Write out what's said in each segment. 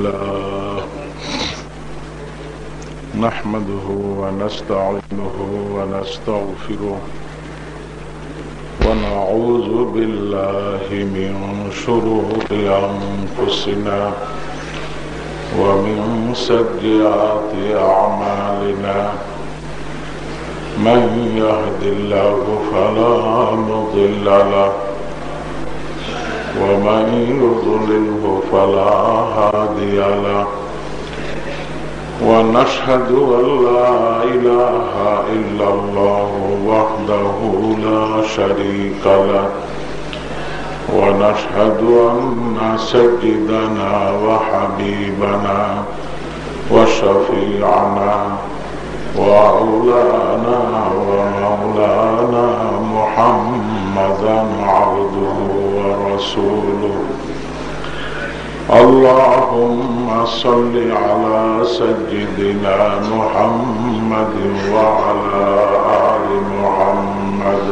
الله. نحمده ونستعينه ونستغفره ونعوذ بالله من شرور أنفسنا ومن سيئات أعمالنا. من يهد الله فلا مضل له ومن يضلله فلا هادي له. ونشهد أن لا إله إلا الله وحده لا شريك له. ونشهد أن سيدنا وحبيبنا وشفيعنا وأولانا ومولانا محمدا عبده ورسوله. اللهم صل على سيدنا محمد وعلى آل محمد.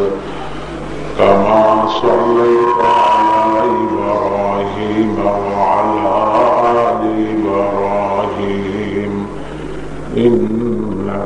كما صليت على إبراهيم وعلى آل إبراهيم.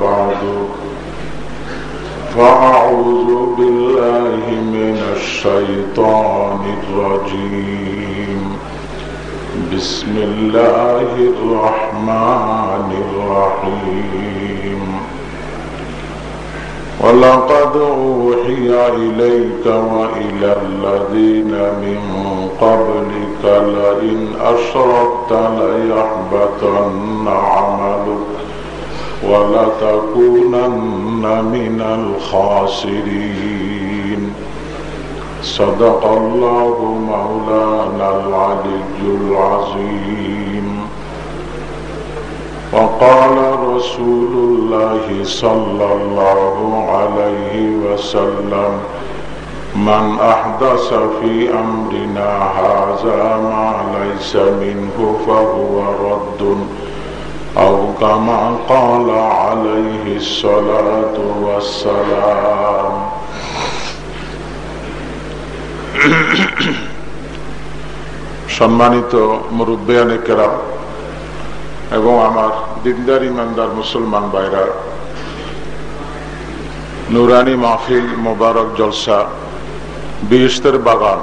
بعد. فأعوذ بالله من الشيطان الرجيم. بسم الله الرحمن الرحيم. ولقد أوحي إليك وإلى الذين من قبلك لئن أشركت ليحبطن عملك. ولتكونن من الخاسرين. صدق الله مولانا العلي العظيم. وقال رسول الله صلى الله عليه وسلم من أحدث في أمرنا هذا ما ليس منه فهو رد. أو كما قال عليه الصلاة والسلام সম্মানিত মুরব্বিয়ানে কেরাম এবং আমার দিনদার ইমানদার মুসলমান ভাইরা নুরানি মাহফিল মোবারক জলসা বিহিস্তের বাগান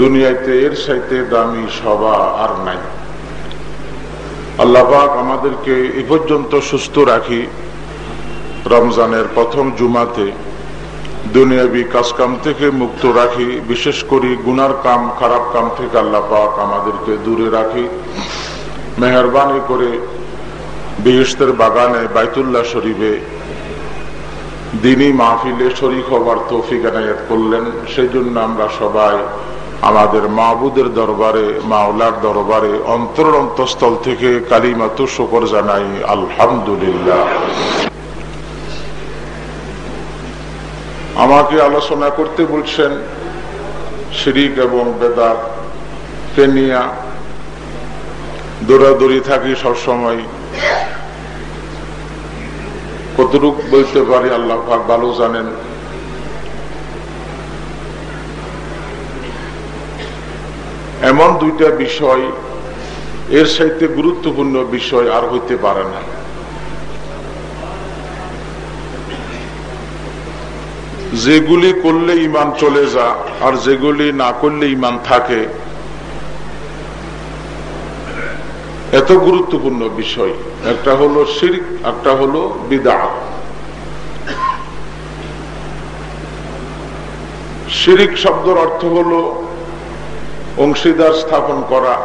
দুনিয়াতে এর সাইতে দামি সভা আর নাই আল্লাহাক আমাদেরকে এ পর্যন্ত সুস্থ রাখি। রমজানের প্রথম জুমাতে দুনিয়াবি কাজকাম থেকে মুক্ত রাখি, বিশেষ করে গুনার কাম, খারাপ কাম থেকে আল্লাহ আমাদেরকে দূরে রাখি। মেহরবানি করে বিহিস্তের বাগানে বাইতুল্লাহ শরীফে দিনী মাহফিলে শরিক হবার তৌফিক এনায়ত করলেন। সেই জন্য আমরা সবাই আমাদের মাহবুদের দরবারে, মাওলার দরবারে অন্তর অন্তঃস্থল থেকে কালিমাতু শকর জানাই, আলহামদুলিল্লাহ। আমাকে আলোচনা করতে বলছেন শিরিক এবং বেদাত। কেনিয়া দৌড়াদৌড়ি থাকি সবসময়। কতটুক বলতে পারি, আল্লাহ ভালো জানেন। এমন দুইটা বিষয় এর সাথে গুরুত্বপূর্ণ বিষয় আর হইতে পারে না। যেগুলি করলে ইমান চলে যা আর যেগুলি না করলে ইমান থাকে, এত গুরুত্বপূর্ণ বিষয়। একটা হলো শির্ক, একটা হলো বিদা শিরিক শব্দের অর্থ হলো অংশীদার স্থাপন করা।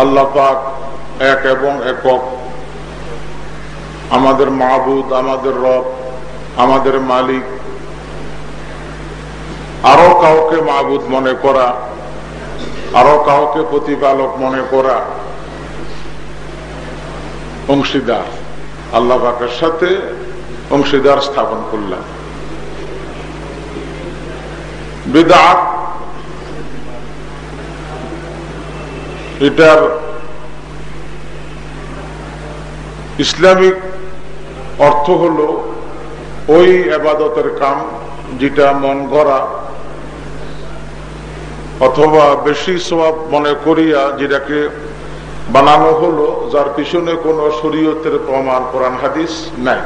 আল্লাহ পাক এক এবং একক। আমাদের মাহবুদ, আমাদের রব, আমাদের মালিক। আরও কাউকে মাহবুদ মনে করা, আরও কাউকে প্রতিপালক মনে করা। অংশীদার। আল্লাহ পাকের সাথে অংশীদার স্থাপন করলাম। বেদাত এটার ইসলামিক অর্থ হল ওই আবাদতের কাম যেটা মন গড়া অথবা বেশি সবাব মনে করিয়া যেটাকে বানানো হলো, যার পিছনে কোন শরীয়তের প্রমাণ, কোরআন, হাদিস নাই।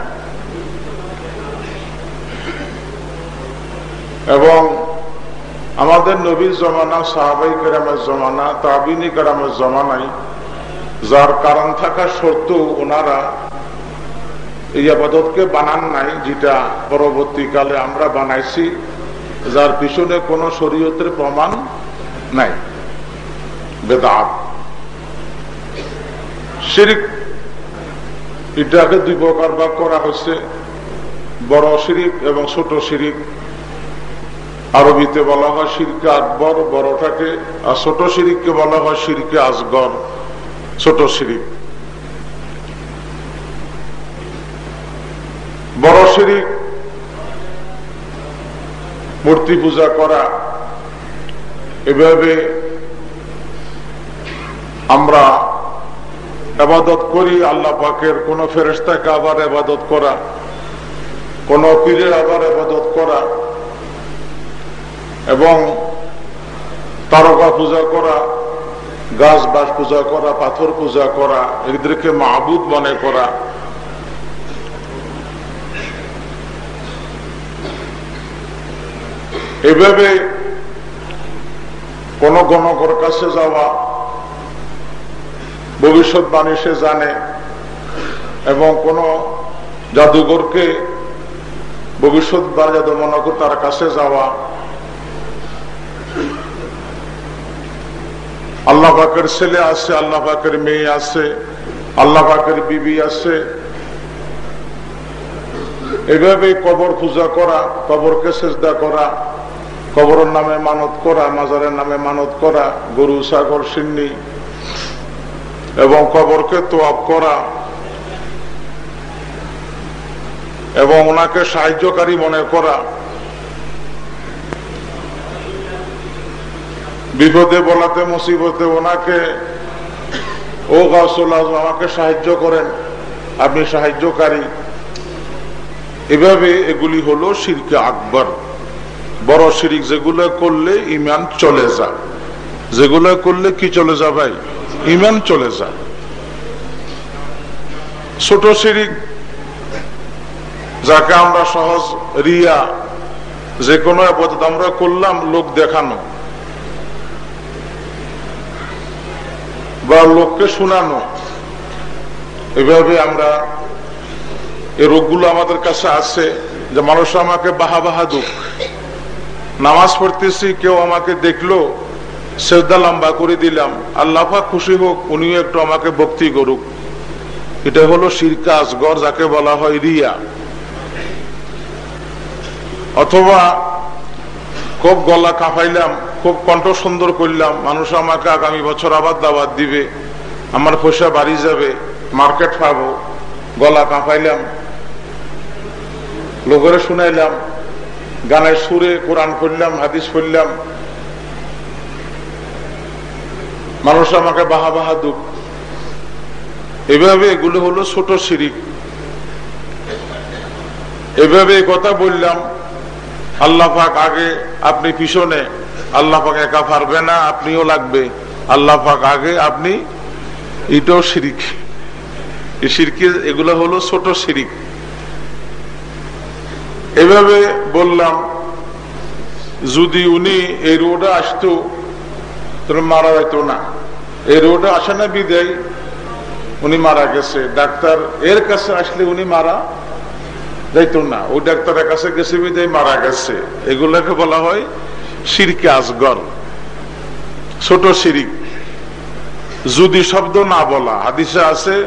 এবং আমাদের নবীর জমানা, সাহাবাই কেরামের জমানা, তাবিনী কেরামের জমানায় যার কারণ থাকা সত্ত্বেও ওনারা এই আবাদতকে বানান নাই, যেটা পরবর্তীকালে আমরা বানাইছি, যার পিছনে কোন শরীয়তের প্রমাণ নাই। বেদাত। শিরিক, এটাকে দুই প্রকার ভাগ করা হয়েছে, বড় শিরিক এবং ছোট শিরিক। আরবিতে বলা হয় শিরকে আকবর, বড়টাকে, আর ছোট শিরিককে বলা হয় শিরকে আসগর, ছোট শিরিক। বড় শিরিক মূর্তি পূজা করা, এভাবে আমরা আবাদত করি, আল্লাহ পাকের কোন ফেরেস্তাকে আবার আবাদত করা, কোন পীরের আবার আবাদত করা। এবং তারকা পূজা করা, গাছ বাস পূজা করা, পাথর পূজা করা এদেরকে মাহবুদ মনে করা। এভাবে কোন গণকর কাছে যাওয়া, ভবিষ্যৎবাণী সে জানে এবং কোন জাদুঘরকে ভবিষ্যৎবাণী জাদু মনে তার কাছে যাওয়া আল্লাহ পাকের ছেলে আছে, আল্লাহ পাকের মেয়ে আছে, আল্লাহ পাকের বিবি আছে। এভাবে কবর পূজা করা, কবরকে চেষ্টা করা, কবরের নামে মানত করা, মাজারের নামে মানত করা, গরু সাগর সিন্নি এবং কবরকে তোয়াব করা এবং ওনাকে সাহায্যকারী মনে করা। বিপদে বলাতে মুসিবতে ওনাকে, ও গাছুল আমাকে সাহায্য করেন। আপনি সাহায্যকারী। এভাবে এগুলি হলো শিরকে আকবর। বড় শিরিক, যেগুলো করলে ইমান চলে যা। যেগুলো করলে কি চলে যা ভাই? ইমান চলে যা। ছোট শিরিক, যাকে আমরা সহজ রিয়া যে কোনো আমরা করলাম, লোক দেখানো। বা লোককে শোনানো। এভাবে আমরা এই রোগগুলো আমাদের কাছে আছে যে মানুষ আমাকে বাহা বাহা দুঃখ। নামাজ পড়তেছি, কেউ আমাকে দেখল, শ্রদ্ধা লম্বা করে দিলাম। আল্লাহা খুশি হোক, উনিও একটু আমাকে ভক্তি করুক। এটা হলো শিরকা আসগর যাকে বলা হয় রিয়া। অথবা খুব গলা কাঁপাইলাম খুব কণ্ঠ সুন্দর করলাম। মানুষ আমাকে আগামী বছর আবার দাবাত দিবে। আমার পয়সা বাড়ি যাবে, মার্কেট পাবো, গলা কাঁপাইলাম লোকের শুনাইলাম, গানের সুরে কোরআন করলাম হাদিস করলাম মানুষ আমাকে বাহা বাহা দুঃখ। এভাবে এগুলো হলো ছোট শিরিক। এভাবে কথা বললাম, আল্লাহ পাক আগে আপনি পিছনে আল্লাহ পাক একা পারবে না, আপনিও লাগবে। আল্লাহ পাক আগে আপনি এটাও শিরিক। শিরকি এগুলো হলো ছোট শিরিক। এভাবে বললাম, যদি উনি এই রোডে আসতো মারা যেত না। এই রোডে আসে না বিদায়, উনি মারা গেছে। ডাক্তার এর কাছে আসলে উনি মারা যাইত না। ওই ডাক্তারের কাছে গেছে বিদায় মারা গেছে। এগুলোকে বলা হয় সিরকে আসগর ছোট সিরিক। যদি শব্দ না বলা, হাদিসে আছে,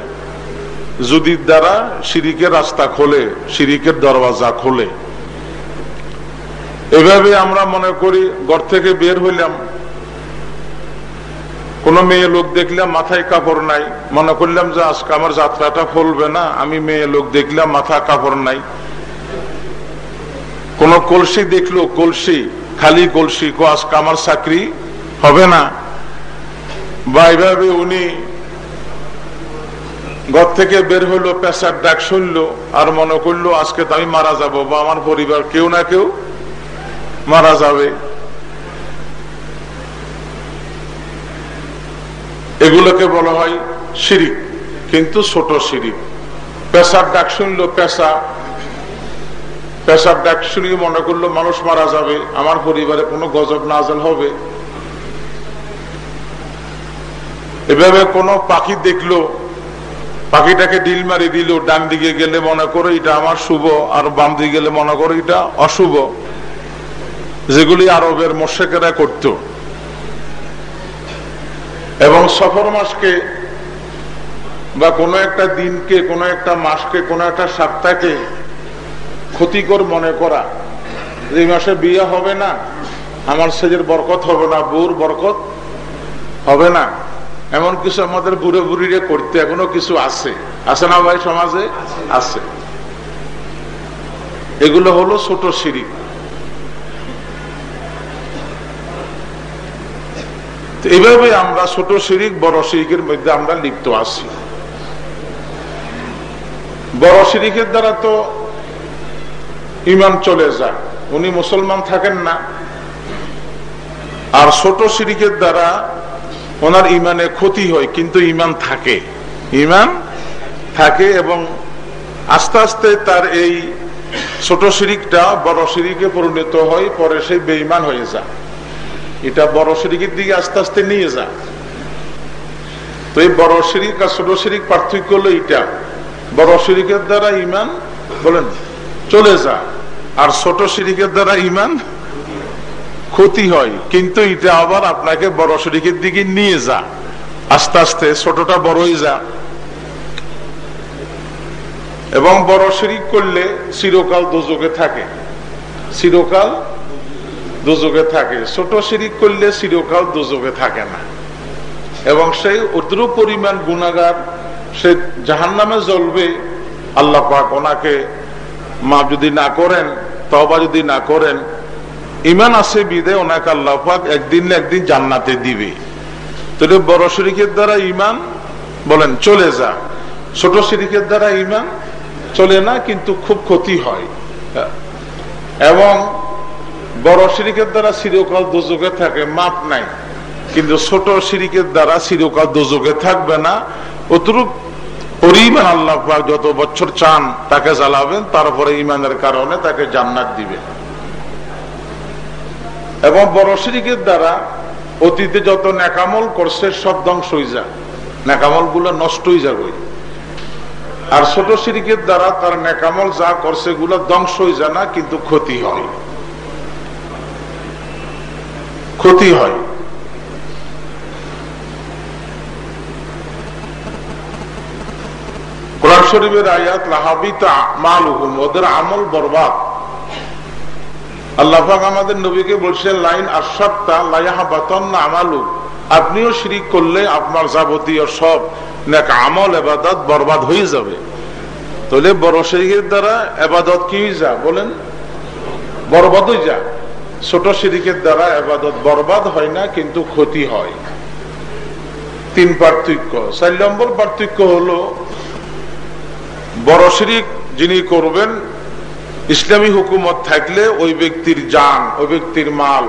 যদি দ্বারা সিরিকের রাস্তা খোলে, সিরিকের দরওয়াজা খোলে। এভাবে আমরা মনে করি, ঘর থেকে বের হইলাম। কোন মেয়ে লোক দেখলাম মাথায় কাপড় নাই। মনে করলাম যে আজকে আমার যাত্রাটা ফলবে না। আমি মেয়ে লোক দেখলাম মাথা কাপড় নাই। কোন কলসি দেখল, কলসি। খালি কলসি কো আজকে আমার চাকরি হবে না। বা এইভাবে উনি ঘর থেকে বের হইল পেশার ডাক শুনলো, আর মনে করল, আজকে তো আমি মারা যাব বা আমার পরিবার কেউ না কেউ মারা যাবে। এগুলোকে বলা হয় শিরিক, কিন্তু ছোট শিরিক। পেশার ডাক শুনলো, পেশা পেশার ডাক শুনিয়ে মনে করল মানুষ মারা যাবে, আমার পরিবারে কোনো গজব নাজল হবে। এভাবে কোনো পাখি দেখল, পাখিটাকে ডিল মারি দিল, ডান দিকে গেলে মনে করো এটা আমার শুভ, আর বাম দিকে গেলে মনে করো এটা অশুভ। যেগুলি আরবের মোশেকেরা করত। এবং সফর মাসকে বা কোনো একটা দিনকে, কোনো একটা মাসকে, কোনো একটা সপ্তাহকে ক্ষতিকর মনে করা। এই মাসে বিয়ে হবে না, আমার সেজের বরকত হবে না বউর বরকত হবে না। এমন কিছু আমাদের বুড়ো বুড়িরে করতে এখনও কিছু আছে। আছে না ভাই সমাজে? আছে। এগুলো হলো ছোট সিঁড়ি। এইভাবে আমরা ছোট শিরিক বড় শিরিকের মধ্যে আমরা লিপ্ত আছি। বড় শিরিকের দ্বারা তো ইমান চলে যায় উনি মুসলমান থাকেন না। আর ছোট শিরিকের দ্বারা ওনার ইমানে ক্ষতি হয়, কিন্তু ইমান থাকে। ইমান থাকে এবং আস্তে আস্তে তার এই ছোট শিরিকটা বড় শিরিকে পরিণত হয়, পরে সে বেইমান হয়ে যায়। এটা বড় শিরিকের দিকে আস্তে আস্তে নিয়ে যায়। তো এই বড় শিরিক আর ছোট শিরিক পার্থক্য হলো এটা বড় শিরিকের দ্বারা ইমান বলেন চলে যায় আর ছোট শিরিকের দ্বারা ইমান ক্ষতি হয়, কিন্তু এটা আবার আপনাকে বড় শরিকের দিকে নিয়ে যা। আস্তে আস্তে ছোটটা বড়ই যা। এবং বড় শরিক করলে চিরকাল দুযোগে থাকে। চিরকাল দুযোগে থাকে। ছোট শিরিক করলে চিরকাল দুযোগে থাকে না। এবং সেই অদ্র পরিমাণ গুণাগার সে জাহান নামে জ্বলবে, আল্লাহ পাক ওনাকে মা যদি না করেন তবা যদি না করেন ইমান আছে বিদে, ওনাকে আল্লাহ একদিন না একদিন জান্নাতে দিবে। বড় শরিকের দ্বারা ইমান বলেন চলে যা। ছোট শরিকের দ্বারা ইমান চলে না, কিন্তু খুব ক্ষতি হয়। এবং বড় শিরিকের দ্বারা চিরকাল দুযোগে থাকে, মাপ নাই। কিন্তু ছোট শিরিকের দ্বারা চিরকাল দুযোগে থাকবে না। অতরূপ পরিমাণ আল্লাহ যত বছর চান তাকে জ্বালাবেন, তারপরে ইমানের কারণে তাকে জান্নাত দিবেন এবং বড় শিরিকের দ্বারা অতীতে যত নেকামল করছে, সব ধ্বংস হয়ে যায়। নেকামলগুলো নষ্ট হয়ে যাবে আর ছোট শিরিকের দ্বারা তার নেকামল যা করছে গুলো ধ্বংস হয়ে যায় না, কিন্তু ক্ষতি হয়। ক্ষতি হয়। কোরআন শরীফের আয়াত, লাহাবিতা মাল হুকুম ওদের আমল বরবাদ। আল্লাহাক আমাদের নবীকে বলছেন, লাইন আশাপ্তা লাইহাবাতন আমালু। আপনিও শিরিক করলে আপনার যাবতীয় সব নেক আমল, এবাদত বরবাদ হয়ে যাবে। তাহলে বড় শিরিকের দ্বারা এবাদত কি যা বলেন? বরবাদ হয়ে যা ছোট শিরিকের দ্বারা এবাদত বরবাদ হয় না, কিন্তু ক্ষতি হয়। তিন পার্থক্য। চার নম্বর পার্থক্য হলো বড় শিরিক যিনি করবেন, ইসলামী হুকুমত থাকলে ওই ব্যক্তির যান ওই ব্যক্তির মাল,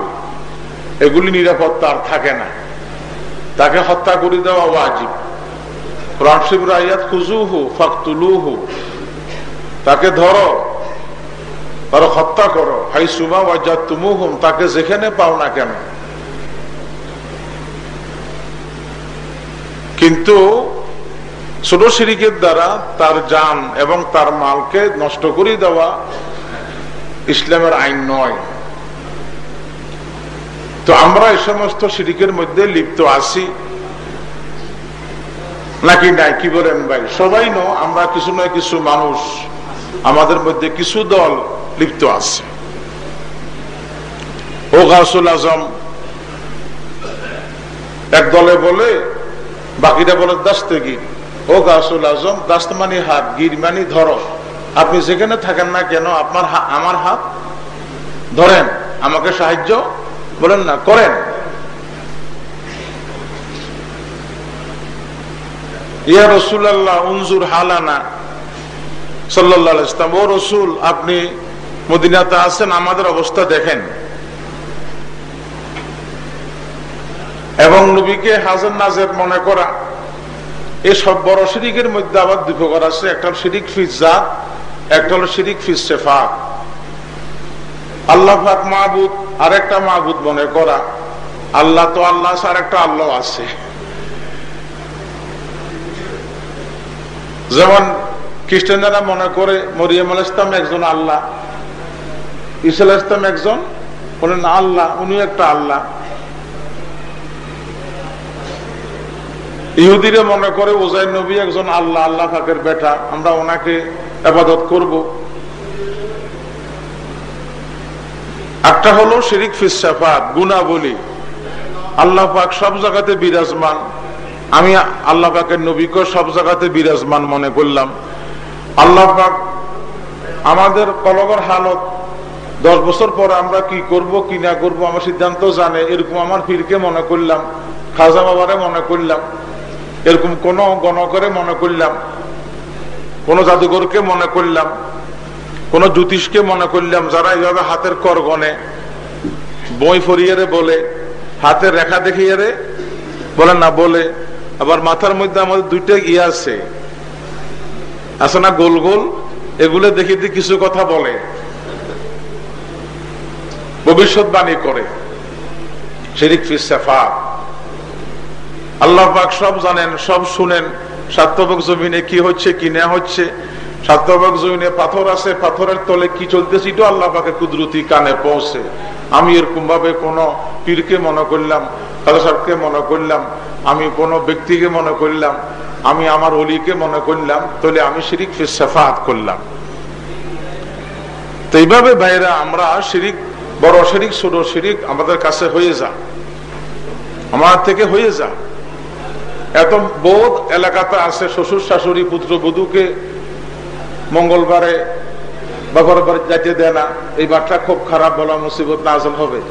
এগুলি নিরাপত্তা আর থাকে না। তাকে হত্যা করে দেওয়া ওয়াজিব। রামশিবুর আয়াত খুজুহু ফাকতুলুহু। তাকে ধরো তার হত্যা করো। হাই সুমা ওয়াজা তুমুহুম তাকে যেখানে পাও না কেন। কিন্তু ছোট শিরিকের দ্বারা তার যান এবং তার মালকে নষ্ট করে দেওয়া ইসলামের আইন নয়। তো আমরা এই সমস্ত শিরিকের মধ্যে লিপ্ত আছি। নাকি নাই? কি বলেন ভাই? সবাই নো আমরা কিছু নয়, কিছু মানুষ। আমাদের মধ্যে কিছু দল লিপ্ত আছে। ও গাছুল আজম, এক দলে বলে, বাকিটা বলে দাস্তে গির ও গাছুল আজম দাস্ত মানি হাত গির মানি ধরো আপনি যেখানে থাকেন না কেন, আপনার আমার হাত? ধরেন, আমাকে সাহায্য বলেন না, করেন। ইয়া রসুল্লাহ উনজুর হালানা সাল্লাহ ইসলাম ও রসুল, আপনি মদিনাতে আছেন, আমাদের অবস্থা দেখেন। এবং নবীকে হাজার নাজের মনে করা এই সব বড় শিরিকের মধ্যে আবার দুই প্রকার আছে। একটা হল শিরিক ফিজ একটা হল শিরিক ফিজ শেফাক আল্লাহ ফাক মাহবুদ আরেকটা মাহবুদ মনে করা। আল্লাহ তো আল্লাহ আর একটা আল্লাহ আছে। যেমন খ্রিস্টানরা মনে করে মরিয়াম আল ইসলাম একজন আল্লাহ ইসা ইসলাম একজন, বলেন আল্লাহ উনি একটা আল্লাহ। ইহুদিরে মনে করে ওজাই নবী একজন আল্লাহ আল্লাহ ফাঁকের বেটা, আমরা ওনাকে আবাদত করব। একটা হলো শিরিক ফিসাফাত গুনা বলি আল্লাহ পাক সব জায়গাতে বিরাজমান। আমি আল্লাহ পাকের নবীকে সব জায়গাতে বিরাজমান মনে করলাম। আল্লাহ পাক আমাদের কলগর হালত, দশ বছর পর আমরা কি করব, কি না করব, আমার সিদ্ধান্ত জানে, এরকম আমার পীরকে মনে করলাম, খাজা বাবারে মনে করলাম। এরকম কোন গণকরে মনে করলাম। কোন জাদুঘরকে মনে করলাম। কোন জ্যোতিষকে মনে করলাম, যারা এইভাবে হাতের কর গনে বই ফরিয়ে বলে, হাতের রেখা দেখিয়ে বলে, না, বলে। আবার মাথার মধ্যে আমাদের দুইটা ইয়ে আছে। আছে না গোল গোল? এগুলো দেখে দিয়ে কিছু কথা বলে। ভবিষ্যৎবাণী করে। শিরিক ফিসেফা আল্লাহ পাক সব জানেন, সব শুনেন। সাত্যবক জমিনে কি হচ্ছে, কি না হচ্ছে। সাত্যবক জমিনে পাথর আছে, পাথরের তলে কি চলতেছে, এটাও আল্লাহ পাকে কুদরতি কানে পৌঁছে। আমি এরকম ভাবে কোন পীরকে মনে করলাম খাজা সাহেবকে মনে করলাম, আমি কোন ব্যক্তিকে মনে করলাম, আমি আমার অলিকে মনে করলাম, তাহলে আমি শিরিক ফিসাফাত করলাম। তো এইভাবে ভাইরা আমরা শিরিক, বড় শিরিক, ছোট শিরিক আমাদের কাছে হয়ে যা। আমার থেকে হয়ে যা। এত বোধ এলাকাতে আছে শ্বশুর, শাশুড়ি, পুত্র, বধুকে মঙ্গলবারে বাবার বাড়ি যাইতে দেয় না। এই বাচ্চা খুব খারাপ, বলা মুসিবত, নাজল হবে।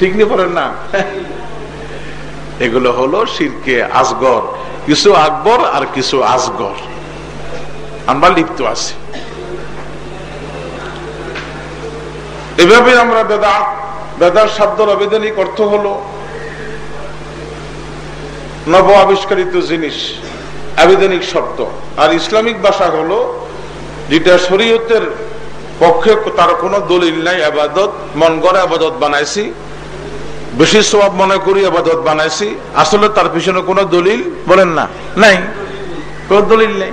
ঠিক নি পড়েন না? এগুলো হলো শিরকে আসগর। কিছু আকবর আর কিছু আসগর। আমরা লিপ্ত আছি। এভাবে আমরা বেদাত, বেদার শব্দের আবেদনিক অর্থ হলো নব আবিষ্কারিত জিনিস, আবেদনিক শব্দ আর ইসলামিক ভাষা হলো, যেটা শরীয়তের পক্ষে তার কোনো দলিল নাই, আবাদত, মন গড়ে আবাদত বানাইছি, বেশি সব মনে করি আবাদত বানাইছি, আসলে তার পিছনে কোনো দলিল বলেন না। নাই, কোন দলিল নেই।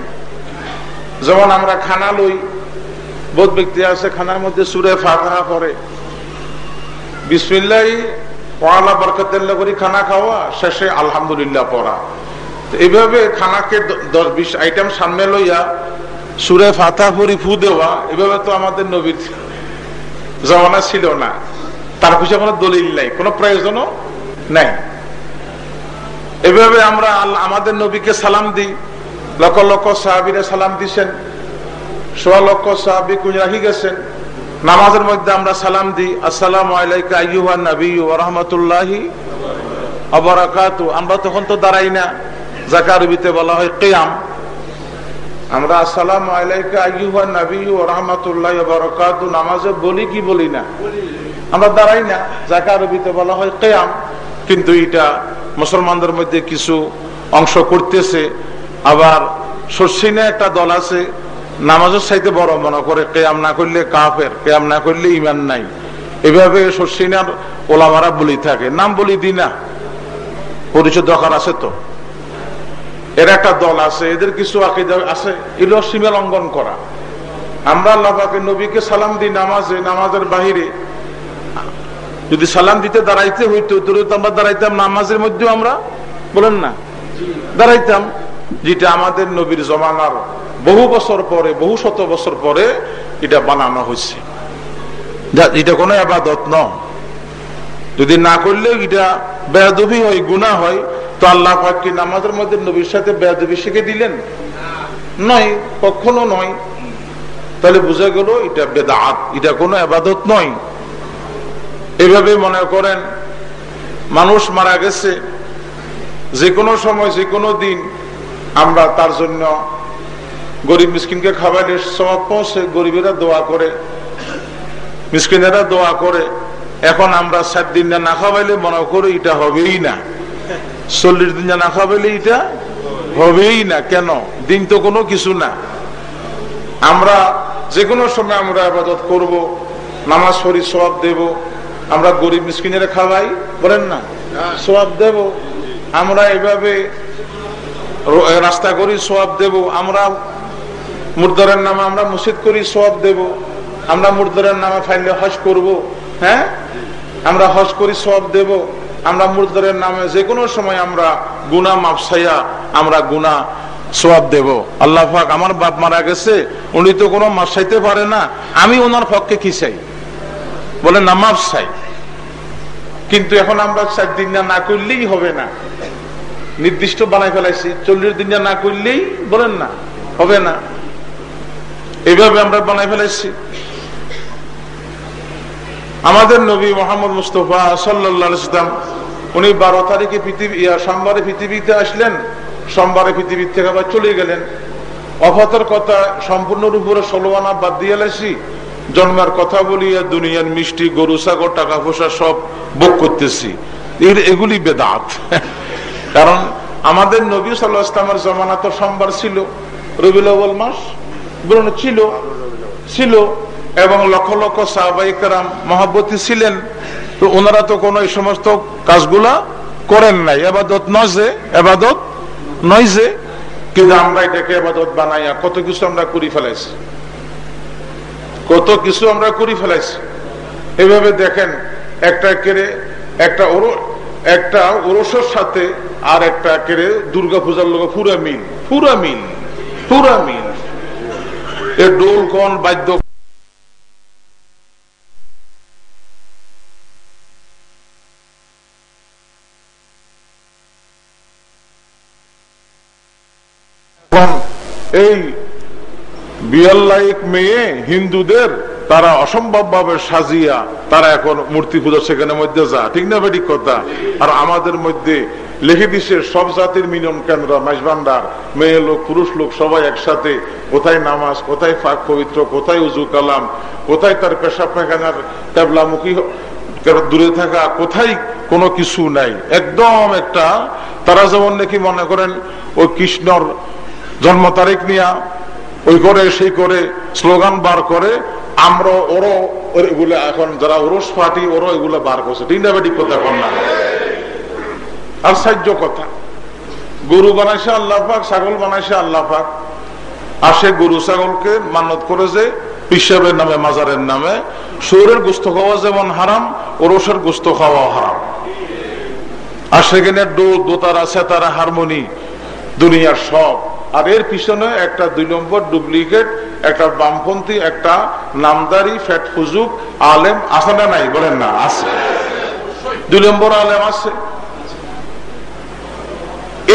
যেমন আমরা খানা লই বোধ ব্যক্তি আছে, খানার মধ্যে সুরে ফাঁকা পরে বিসমিল্লাই পড়ালা বরকতেল্লা করি খানা খাওয়া, শেষে আলহামদুলিল্লাহ পড়া। এইভাবে খানাকে দশ বিশ আইটেম সামনে লইয়া সুরে ফাতা পরি ফু দেওয়া, এভাবে তো আমাদের নবীর জমানা ছিল না। তার পিছনে কোনো দলিল নাই, কোনো প্রয়োজনও নাই। এভাবে আমরা আমাদের নবীকে সালাম দিই। লক্ষ লক্ষ সাহাবিরে সালাম দিছেন, সোয়া লক্ষ সাহাবি কুñ রাখি গেছেন। নামাজের মধ্যে আমরা সালাম দিই, আসসালাম আলাইকা আইয়ুহা নবী অবরাকাতু আমরা তখন তো দাঁড়াই না যাকে আরবিতে বলা হয় কিয়াম। আমরা, আসসালাম আলাইকা ওয়া নামাজে বলি কি বলি না। আমরা দাঁড়াই না যাকে আরবিতে বলা হয় কিয়াম। কিন্তু এটা মুসলমানদের মধ্যে কিছু অংশ করতেছে। আবার শর্ষিনে একটা দল আছে নামাজের সাইতে বড়, মনে করে কেয়াম না করলে কাফের, কেয়াম না করলে ইমান নাই। এভাবে শর্ষিনার ওলামারা বলি থাকে। নাম বলি দি না। পরিচয় দরকার আছে তো? এর একটা দল আছে, এদের কিছু আছে, এগুলো সীমা লঙ্ঘন করা। আমরা আল্লাহকে নবীকে সালাম দিই নামাজে, নামাজের বাহিরে। যদি সালাম দিতে দাঁড়াইতে হইতো তো আমরা দাঁড়াইতাম নামাজের মধ্যেও আমরা। বলেন না? দাঁড়াইতাম। যেটা আমাদের নবীর জমানার বহু বছর পরে, বহু শত বছর পরে এটা বানানো হয়েছে। এটা কোনো আবাদত ন যদি না করলে এটা বেদবি হয় গুণা হয়, তো আল্লাহ কি নামাজের মধ্যে নবীর সাথে বেয়াদবি শিখে দিলেন? নয় কখনো নয়। তাহলে বুঝা গেল এটা বেদাত, এটা কোনো আবাদত নয়। এভাবে মনে করেন, মানুষ মারা গেছে। যে কোনো সময়, যে কোনো দিন আমরা তার জন্য গরিব মিসকিনকে খাওয়াইলে সব পৌঁছে গরিবেরা দোয়া করে মিসকিনেরা দোয়া করে। এখন আমরা সাত দিন না খাওয়াইলে মনে করি এটা হবেই না। চল্লিশ দিন না খাওয়াইলে এটা হবেই না। কেন? দিন তো কোনো কিছু না। আমরা যে কোনো সময় আমরা আবাদত করব নামাজ পড়ি সব দেব। আমরা গরিব মিসকিনের খাওয়াই বলেন না? সব দেব। আমরা এভাবে রাস্তা করি সব দেব। আমরা মুরদারের নামে আমরা মসজিদ করি সব দেব। আমরা মুরদারের নামে ফাইলে হজ করব হ্যাঁ? আমরা হজ করি সব দেব। আমরা মুরদারের নামে যে কোনো সময় আমরা গুনা মাপসাইয়া আমরা গুনা সোয়াব দেব। আল্লাহ পাক আমার বাপ মারা গেছে, উনি তো কোনো মাপ চাইতে পারে না। আমি ওনার পক্ষে কি চাই? বলে, না মাপ চাই। কিন্তু এখন আমরা চার দিন না করলেই হবে না। নির্দিষ্ট বানাই ফেলাইছি, চল্লিশ দিন না করলেই বলেন না, হবে না। এইভাবে আমরা বানাই ফেলেছি। আমাদের নবী মোহাম্মদ মুস্তফা সাল্লাম উনি বারো তারিখে পৃথিবী সোমবারে পৃথিবীতে আসলেন, সোমবারে পৃথিবীর থেকে আবার চলে গেলেন। অফাতের কথা সম্পূর্ণ রূপে ষোলো বাদ দিয়ে লাইছি জন্মের কথা বলিয়া দুনিয়ার মিষ্টি, গরু সাগর টাকা পয়সা সব ভোগ করতেছি। এগুলি বেদাত। কারণ আমাদের নবী সাল্লাহ ইসলামের জমানা তো সোমবার ছিল, রবিউল মাস। বলুন ছিল ছিল এবং লক্ষ লক্ষ সাহবাইকার মহাব্বতী ছিলেন। তো ওনারা তো কোনো এই সমস্ত কাজগুলা করেন নাই। এবাদত নয় যে, এবাদত নয় যে, কিন্তু আমরা এটাকে এবাদত বানাইয়া কত কিছু আমরা করি ফেলাইছি। কত কিছু আমরা করি ফেলাইছি। এভাবে দেখেন, একটা কেড়ে একটা একটা ওরসের সাথে আর একটা কেড়ে দুর্গা পূজার লোক পুরা মিল পুরা মিল পুরা মিল। এ ডোল কন বাদ্য এই বিয়াল্লাইক মেয়ে হিন্দুদের তারা অসম্ভব ভাবে সাজিয়া তারা এখন মূর্তি পূজা সেখানে মধ্যে যা ঠিক না বেঠিক কথা? আর আমাদের মধ্যে লিখে দিছে, সব জাতির মিলন কেন্দ্র মাইজবান্ডার মেয়ে লোক, পুরুষ লোক, সবাই একসাথে। কোথায় নামাজ, কোথায় ফাঁক পবিত্র, কোথায় উজু কালাম, কোথায় তার পেশা পেখানার ট্যাবলামুখী দূরে থাকা, কোথায় কোনো কিছু নাই। একদম একটা, তারা যেমন নাকি মনে করেন, ওই কৃষ্ণর জন্ম তারিখ নিয়া ওই করে সেই করে স্লোগান বার করে, আমরা ওরও এগুলো এখন যারা ওরস পার্টি, ওরও এগুলো বার করছে। না কথা কর না। আর সাহায্য কথা। গরু বানাইছে আল্লাহ পাক, ছাগল বানাইছে আল্লাহ পাক। আর সে গরু ছাগলকে মানত করে যে পিসাবের নামে, মাজারের নামে। শরীরের গুস্ত খাওয়া যেমন হারাম, ওরসের গুস্ত খাওয়া হারাম। আর সেখানে ডোল দোতারা, সেতারা, হারমোনি, দুনিয়ার সব আর এর পিছনে একটা দুই নম্বর ডুপ্লিকেট, একটা বামপন্থী, একটা নামদারি, ফ্যাট ফুজুক আলেম আছে না নাই? বলেন না, আছে। দুই নম্বর আলেম আছে।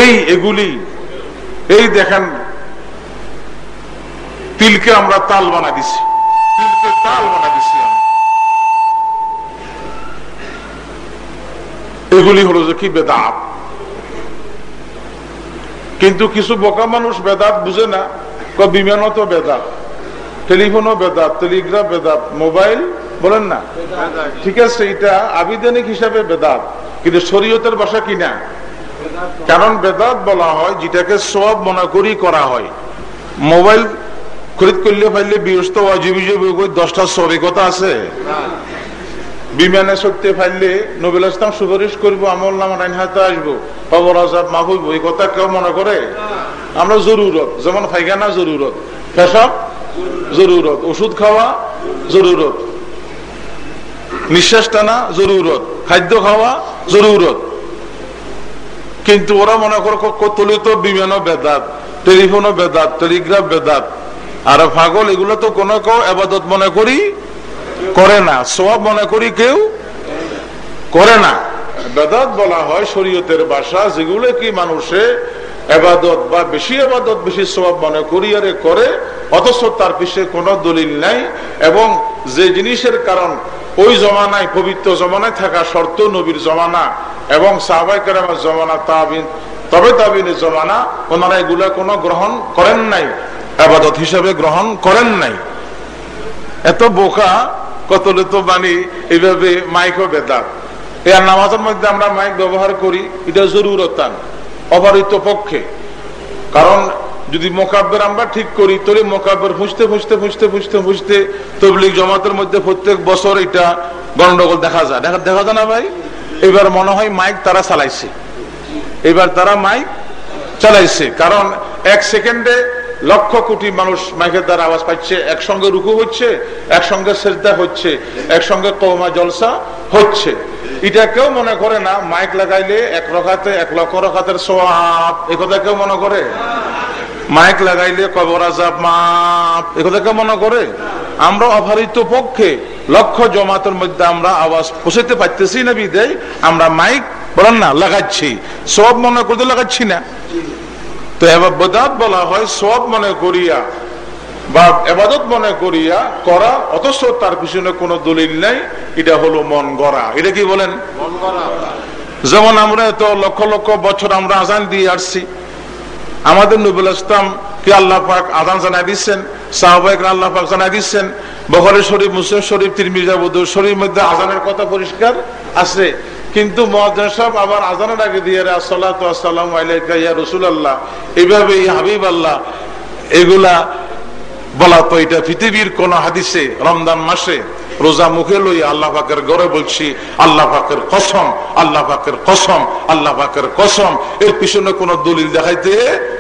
এই এগুলি, এই দেখেন, তিলকে আমরা তাল বানা দিছি। তিলকে তাল বানা দিছি এগুলি হলো যে কি বেদাত? কিন্তু কিছু বোকা মানুষ বেদাত বুঝে না। বিমানও তো বেদাত, টেলিফোনও বেদাত, টেলিগ্রাফ বেদাত, মোবাইল বলেন না? ঠিক আছে, এটা আবিধানিক হিসাবে বেদাত, কিন্তু শরীয়তের বাসা কিনা কারণ বেদাত বলা হয়, যেটাকে সব মনে করি করা হয়। মোবাইল খরিদ করলে ফাইলে বিরস্ত দশটা সবই কথা আছে। বিমানে সত্যি ফাইলে নবীল ইসলাম সুপারিশ করব, আমল নাম আইন হাতে আসব। খবর আজাব মাহবুব এই কথা কেউ মনে করে? আমরা জরুরত, যেমন ফাইখানা জরুরত, পেশাব জরুরত, ওষুধ খাওয়া জরুরত, নিঃশ্বাস টানা জরুরত, খাদ্য খাওয়া জরুরত। কিন্তু ওরা মনে করো তুলিত বিমানও বেদাত, টেলিফোনও বেদাত, টেলিগ্রাফ বেদাত। আর পাগল, এগুলো তো কোনো কেউ আবাদত মনে করি করে না। সব মনে করি কেউ করে না। বেদাত বলা হয় শরীয়তের বাসা যেগুলো কি মানুষে এবাদত বা বেশি এবাদত বেশি স্বভাব মনে করিয়ারে করে, অথচ তার পিছিয়ে কোনো দলিল নাই এবং যে জিনিসের কারণ ওই জমানায়, পবিত্র জমানায় থাকা শর্ত নবীর জমানা এবং সাহবাই কেরামের জমানা, তাবিন, তবে তাবিনের জমানা, ওনারা এগুলা কোনো গ্রহণ করেন নাই। আবাদত হিসেবে গ্রহণ করেন নাই। এত বোকা কত তো বাণী, এইভাবে মাইকও বেদাত। এর নামাজের মধ্যে আমরা মাইক ব্যবহার করি, এটা জরুরতান, অবারিত পক্ষে। কারণ যদি মোকাব্বের আমরা ঠিক করি, তাহলে মোকাব্বের ফুসতে ফুসতে ফুসতে ফুসতে ফুসতে তবলিক জমাতের মধ্যে প্রত্যেক বছর এটা গন্ডগোল দেখা যায়। দেখা দেখা যায় না ভাই? এবার মনে হয় মাইক তারা চালাইছে। এবার তারা মাইক চালাইছে। কারণ এক সেকেন্ডে লক্ষ কোটি মানুষ মাইকের দ্বারা আওয়াজ পাচ্ছে, একসঙ্গে রুকু হচ্ছে, একসঙ্গে শ্রদ্ধা হচ্ছে, একসঙ্গে কৌমা জলসা হচ্ছে। এটা কেউ মনে করে না, মাইক লাগাইলে এক রখাতে, এক লক্ষ রখাতের সোয়াব একথা কেউ মনে করে? মাইক লাগাইলে কবর আজাব মাপ। একথা কেউ মনে করে? আমরা অভারিত পক্ষে লক্ষ জমাতের মধ্যে আমরা আওয়াজ পৌঁছাতে পারতেছি না বিদায়। আমরা মাইক বলেন না, লাগাচ্ছি। সব মনে করতে লাগাচ্ছি না। তো এবার বলা হয় সব মনে করিয়া বা এবাদত মনে করিয়া করা অথচ তার পিছনে কোনো দলিল নাই। এটা হলো মন গড়া। এটা কি বলেন? যেমন আমরা এত লক্ষ লক্ষ বছর আমরা আজান দিয়ে আসছি। আমাদের নবুল ইসলাম কি আল্লাহ পাক আদান জানাই দিচ্ছেন? সাহবাইক আল্লাহ পাক জানাই দিচ্ছেন। বহরে শরীফ মুসলিম শরীফ তিরমিজা বদুর শরীফ মধ্যে আজানের কথা পরিষ্কার আছে। কিন্তু আবার আজানের আগে দিয়ে ইয়া রসুল আল্লাহ এইভাবে হাবিব আল্লাহ এগুলা বলা তো এটা পৃথিবীর কোন হাদিসে রমজান মাসে রোজা মুখে লই আল্লাহ গড়ে বলছি, আল্লাহ কসম, আল্লাহ পাকের কসম, আল্লাহ কসম। এর পিছনে কোন দলিল দেখাইতে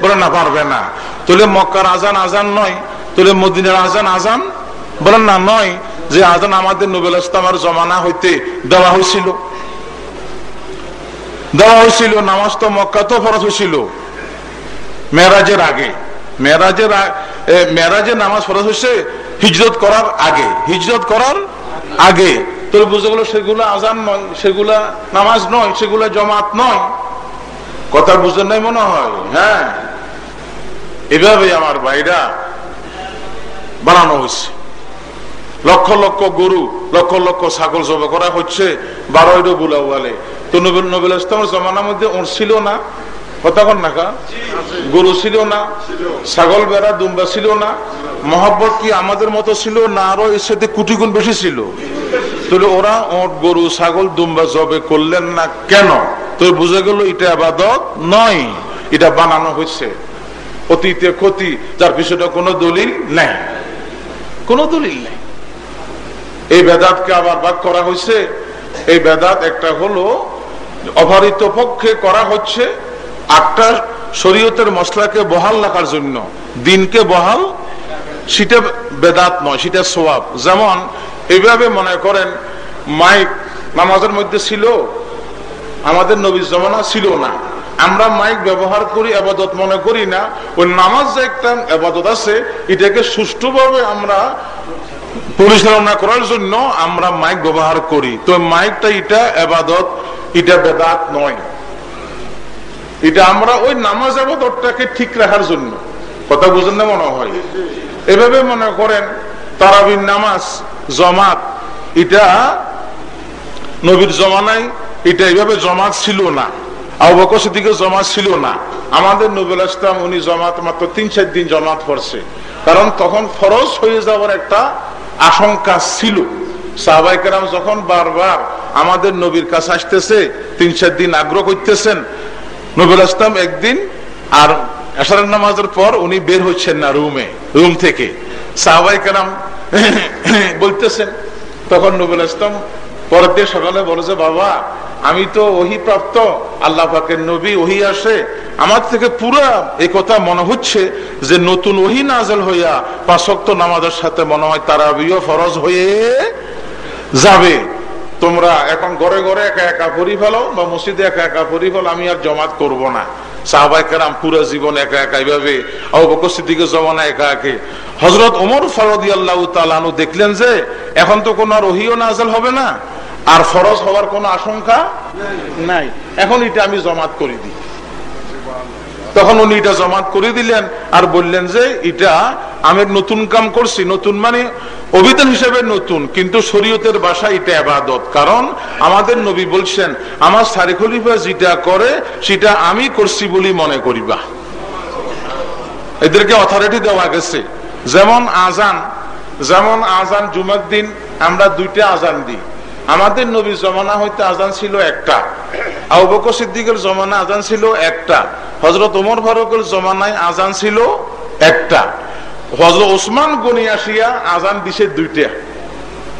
বলে না, পারবে না। তোলে মক্কার আজান আজান নয় তোলে মদিনের আজান আজান বলেন না, নয় যে আজান আমাদের নোবেল ইসলামের জমানা হইতে দেওয়া হয়েছিল। দেওয়া হয়েছিল, নামাজ তো মক্কা তো ফরজ হয়েছিল। মেরাজের আগে। মেরাজের মেরাজের নামাজ ফরজ হয়েছে হিজরত করার আগে। হিজরত করার আগে। তোর বুঝতে গেল সেগুলো আজান নয়, সেগুলা নামাজ নয়, সেগুলো জমাত নয়। কথা বুঝে নাই মনে হয়? হ্যাঁ। এভাবে আমার ভাইরা বানানো হয়েছে। লক্ষ লক্ষ গরু, লক্ষ লক্ষ ছাগল জব করা হচ্ছে, বারোই রবুলা বলে তো নবীল নবীল ইসলামের জমানার মধ্যে ওর ছিল না? নাকা গরু ছিল না? ছাগল বেড়া, দুম্বা ছিল না? মহব্বত কি আমাদের মতো ছিল না? আরও এর সাথে কুটি গুণ বেশি ছিল। তাহলে ওরা ওর গরু, ছাগল, দুম্বা জবে করলেন না কেন? তো বুঝে গেল এটা আবাদত নয়, এটা বানানো হয়েছে। অতীতে ক্ষতি, যার পিছনে কোনো দলিল নেই। কোনো দলিল নেই। এই বেদাতকে আবার বাদ করা হয়েছে। এই বেদাত একটা হলো অভারিত পক্ষে করা হচ্ছে আটটা শরীয়তের মশলাকে বহাল রাখার জন্য। দিনকে বহাল, সেটা বেদাত নয়, সেটা সোয়াব। যেমন, এইভাবে মনে করেন, মাইক নামাজের মধ্যে ছিল, আমাদের নবীর জমানা ছিল না। আমরা মাইক ব্যবহার করি, আবাদত মনে করি না। ওই নামাজ যে একটা আবাদত আছে, এটাকে সুষ্ঠুভাবে আমরা পরিচালনা করার জন্য আমরা মাইক ব্যবহার করি। তো মাইকটা এটা আবাদত, এটা বেদাত নয়। এটা আমরা ওই নামাজ আবাদতটাকে ঠিক রাখার জন্য। কথা বুঝেন না মনে হয়? এভাবে মনে করেন তারাবিন নামাজ, জমাত, এটা নবীর জমানায় এটা এইভাবে জমাত ছিল না। আবকসের দিকে জমাত ছিল না। আমাদের নবুল ইসলাম, উনি জমাত মাত্র তিন চার দিন জমাত পড়ছে। কারণ তখন ফরজ হয়ে যাওয়ার একটা আশঙ্কা ছিল। সাহবাইকেরাম যখন বারবার আমাদের নবীর কাছে আসতেছে, তিন চার দিন আগ্রহ করতেছেন নবুল ইসলাম একদিন, আর এসারের নামাজের পর উনি বের হচ্ছেন না রুমে, রুম থেকে। সাহবাইকেরাম বলতেছেন, তখন নবুল ইসলাম পরের দিন সকালে বলেছে বাবা, আমি তো ওহি প্রাপ্ত। আল্লাহ পাকের নবী ওহি আসে। আমার থেকে পুরা এই কথা মনে হচ্ছে যে, নতুন ওহি নাজল হইয়া পাঁচক্ত নামাজের সাথে মনে হয় তারা ফরজ হয়ে যাবে। তোমরা এখন ঘরে ঘরে একা একা পরি ফেলো বা মসজিদে একা একা পরি ফেলো, আমি আর জমাত করব না। সাহবাই কেরাম পুরো জীবন একা একা এইভাবে অবকস্থিতিকে জমানা একা একে। হজরত ওমর ফরদি আল্লাহ তালু দেখলেন যে, এখন তো কোন রহিও নাজল হবে না। আর ফরজ হওয়ার কোন আশঙ্কা নাই। এখন এটা আমি জমাত করে দিই। তখন উনি এটা জমাত করে দিলেন আর বললেন যে এটা আমি নতুন কাম করছি, নতুন মানে অভিধান হিসেবে নতুন, কিন্তু শরীয়তের বাসা এটা আবাদত। কারণ আমাদের নবী বলছেন, আমার সারি খলিফা যেটা করে, সেটা আমি করছি বলি মনে করিবা। এদেরকে অথরিটি দেওয়া গেছে। যেমন আজান যেমন আজান জুমার দিন আমরা দুইটা আজান দিই। আমাদের নবী জমানা হইতে আজান ছিল একটা। আবক সিদ্দিকের জমানা আজান ছিল একটা। হজরত ওমর ফারুকের জমানায় আজান ছিল একটা। হজরত ওসমান গনি আসিয়া আজান দিছে দুইটা।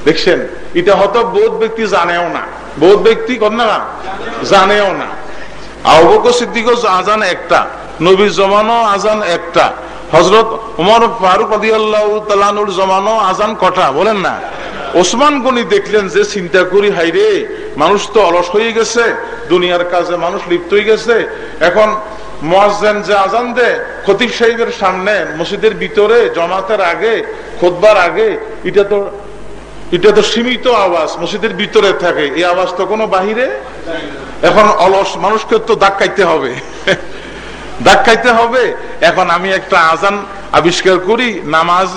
দেখছেন? এটা হয়তো বোধ ব্যক্তি জানেও না। বোধ ব্যক্তি না? জানেও না। আবক সিদ্দিক আজান একটা। নবীর জমানো আজান একটা। হজরত উমর ফারুক আদিয়াল্লাহুর জমানো আজান কটা? বলেন না। ওসমান গনি দেখলেন যে চিন্তা করি হাইরে মানুষ তো অলস হয়ে গেছে, দুনিয়ার কাজে মানুষ লিপ্ত হয়ে গেছে। এখন মোয়াজ্জেন যে আজান দে খতিব সাহেবের সামনে, মসজিদের ভিতরে, জমাতের আগে, খোদবার আগে, এটা তো এটা তো সীমিত আওয়াজ, মসজিদের ভিতরে থাকে। এই আওয়াজ তো কোনো বাহিরে? এখন অলস মানুষকে তো খাইতে হবে। খাইতে হবে। এখন আমি একটা আজান আবিষ্কার করি, নামাজ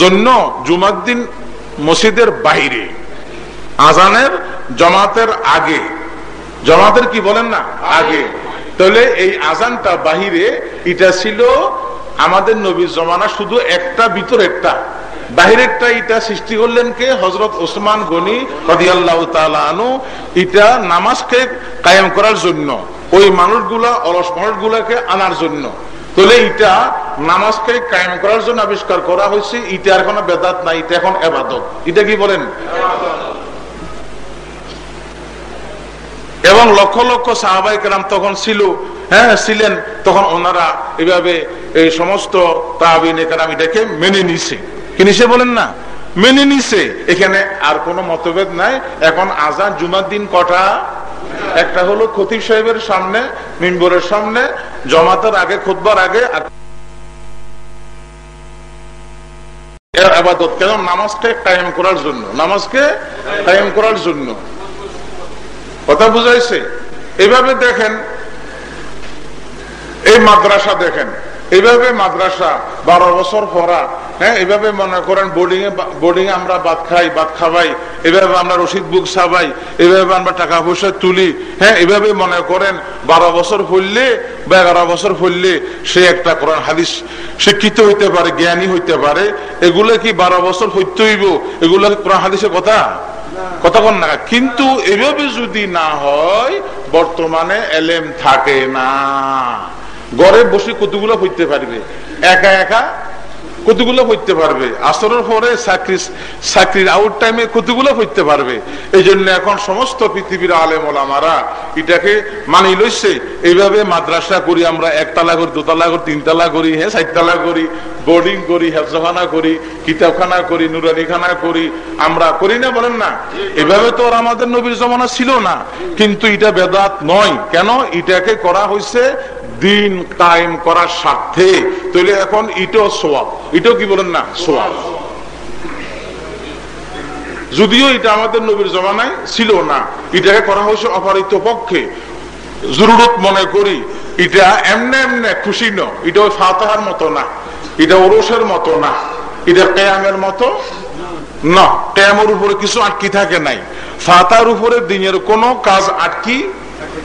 জন্য, জুমার দিন মসজিদের বাহিরে। আজানের জমাতের আগে। জমাতের কি বলেন না? আগে। তাহলে এই আজানটা বাহিরে, এটা ছিল আমাদের নবীর জমানা শুধু একটা, ভিতর একটা। বাহিরেরটা এটা সৃষ্টি করলেন কে? হজরত ওসমান গনি রাদিয়াল্লাহু তাআলা আনু এটা নামাজকে কায়েম করার জন্য। ওই মানুষগুলা, অলস মানুষগুলাকে আনার জন্য। তাহলে এটা নামাজকে কায়েম করার জন্য আবিষ্কার করা হয়েছে, এটা আর কোনো বেদাত নাই, এটা এখন এবাদত। এটা কি বলেন? এবং লক্ষ লক্ষ সাহাবাই কেরাম তখন ছিল হ্যাঁ ছিলেন, তখন ওনারা এভাবে এই সমস্ত তাহাবিন এটাকে মেনে নিছে। কি নিছে বলেন না? মেনে নিছে। এখানে আর কোনো মতভেদ নাই। এখন আজান জুমার দিন কটা? একটা হলো খতিব সাহেবের সামনে, মিম্বরের সামনে জমাতের আগে খুদবার আগে আবাদত কেন? নামাজকে টাইম করার জন্য। নামাজকে টাইম করার জন্য। কথা বুঝাইছে? এভাবে দেখেন, এই মাদ্রাসা দেখেন। এইভাবে মাদ্রাসা বারো বছর পড়া হ্যাঁ এভাবে মনে করেন বোর্ডিং এ বোর্ডিং আমরা ভাত খাই, ভাত খাওয়াই, এভাবে আমরা রসিদ বুক ছাপাই, এভাবে আমরা টাকা পয়সা তুলি হ্যাঁ এভাবে মনে করেন বারো বছর ফুললে বা এগারো বছর ফুললে সে একটা কোরআন হাদিস শিক্ষিত হইতে পারে, জ্ঞানী হইতে পারে, এগুলো কি বারো বছর হইতে হইব এগুলো কোরআন হাদিসের কথা? কথা কন না। কিন্তু এভাবে যদি না হয়, বর্তমানে এলেম থাকে না। ঘরে বসে কতগুলো হইতে পারবে? একা একা? কতগুলো পড়তে পারবে? আসরের পরে চাকরি চাকরির আউট টাইমে কতগুলো পড়তে পারবে? এই জন্য এখন সমস্ত পৃথিবীর আলেম ওলামারা এটাকে মানি লইছে। এইভাবে মাদ্রাসা করি আমরা, একতলা করি, দোতলা করি, তিনতলা করি হ্যাঁ চারতলা করি বোর্ডিং করি, হেফজখানা করি, কিতাবখানা করি, নুরানিখানা করি। আমরা করি না, বলেন না? এভাবে তো আর আমাদের নবীর জমানা ছিল না। কিন্তু এটা বেদাত নয়। কেন? এটাকে করা হয়েছে দিন কায়েম করার স্বার্থে। তাহলে এখন এটাও সোয়াব। এটাও কি বলেন না? সোয়াব। যদিও এটা আমাদের নবীর জমানায় ছিল না, এটাকে করা হয়েছে অপারিত পক্ষে। জরুরত মনে করি, এটা এমনে এমনে খুশি ন এটা ফাতাহার মতো না, এটা ওরসের মতো না, এটা কেয়ামের মতো না। কেয়ামের উপরে কিছু আটকি থাকে নাই। ফাতার উপরে দিনের কোনো কাজ আটকি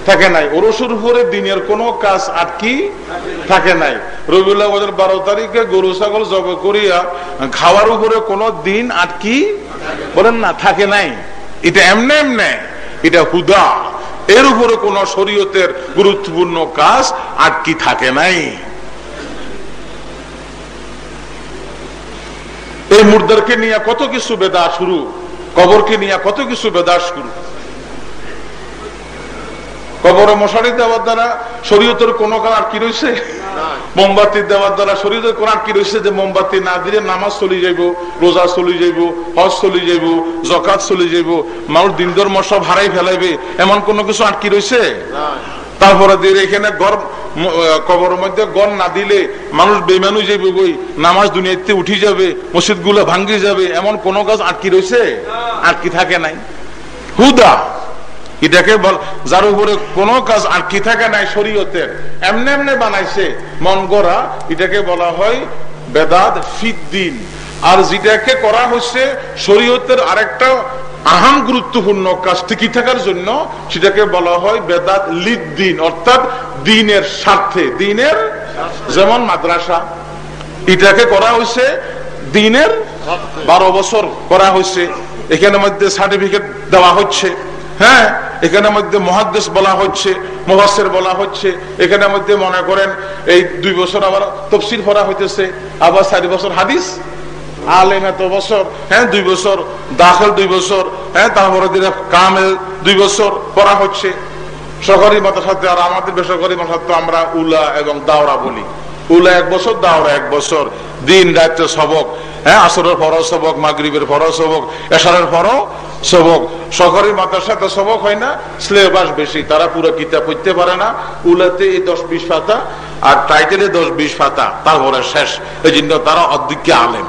থাকে নাই। ওরসের উপরে দিনের কোনো কাজ আটকি থাকে নাই। রবিউল্লাহ বারো তারিখে গরু, ছাগল জব করিয়া খাওয়ার উপরে কোনো দিন আটকি বলেন না, থাকে নাই। এটা এমনে এমনে, এটা হুদা। এর উপরে কোন শরীয়তের গুরুত্বপূর্ণ কাজ আটকি থাকে নাই। এই মুর্দারকে নিয়ে কত কিছু বেদা শুরু, কবরকে নিয়ে কত কিছু বেদা শুরু। কবরে মশারি দেওয়ার দ্বারা শরীয়তের কোন কাজ কি রয়েছে মোমবাতি দেওয়ার দ্বারা শরীরের কোরআন কি রয়েছে যে মোমবাতি না দিলে নামাজ চলে যাইব, রোজা চলে যাইব, হজ চলে যাইব জকাত চলে যাইব, মানুষ দিন ধর্ম সব হারাই ফেলাইবে, এমন কোন কিছু আটকি রয়েছে তারপরে দিয়ে এখানে গড় কবরের মধ্যে গড় না দিলে মানুষ বেমানু যাইবে বই নামাজ দুনিয়াতে উঠি যাবে মসজিদগুলো ভাঙ্গি যাবে, এমন কোন কাজ আটকি রয়েছে আটকি থাকে নাই। হুদা! এটাকে বল, যার উপরে কোনো কাজ আটকি থাকে নাই শরীয়তের, এমনি এমনি বানাইছে। মন গড়া, এটাকে বলা হয় বেদাত ফিদ্দিন। আর যেটাকে করা হচ্ছে শরীয়তের আরেকটা আহাম গুরুত্বপূর্ণ কাজ টিকি থাকার জন্য, সেটাকে বলা হয় বেদাত লিদ দিন অর্থাৎ দিনের স্বার্থে, দিনের যেমন মাদ্রাসা। এটাকে করা হয়েছে দিনের বারো বছর করা হয়েছে। এখানে মধ্যে সার্টিফিকেট দেওয়া হচ্ছে। হ্যাঁ এখানে মধ্যে মহাদেশ বলা হচ্ছে মহাসের বলা হচ্ছে। এখানে মধ্যে মনে করেন, এই দুই বছর আবার তফসিল ভরা হইতেছে, আবার চারি বছর হাদিস। আলেম এত বছর হ্যাঁ দুই বছর দুই বছর হ্যাঁ তারপরে কামেল দুই বছর পড়া হচ্ছে। সরকারি মাদ্রাসাতে আর আমাদের বেসরকারি মাদ্রাসাতে আমরা উলা এবং দাওরা বলি। উলা এক বছর, দাওরা এক বছর। দিন রাত্রে সবক হ্যাঁ আসরের ফরজ সবক, মাগরিবের ফরজ সবক, এশারের ফরজ সবক। সরকারি মাদ্রাসাতে সবক হয় না, সিলেবাস বেশি, তারা পুরো কিতাব পড়তে পারে না। উলাতে এই দশ বিশ পাতা আর টাইটেলে দশ বিশ পাতা তারপরে শেষ। এই জন্য তারা অধ্যক্ষে আলেন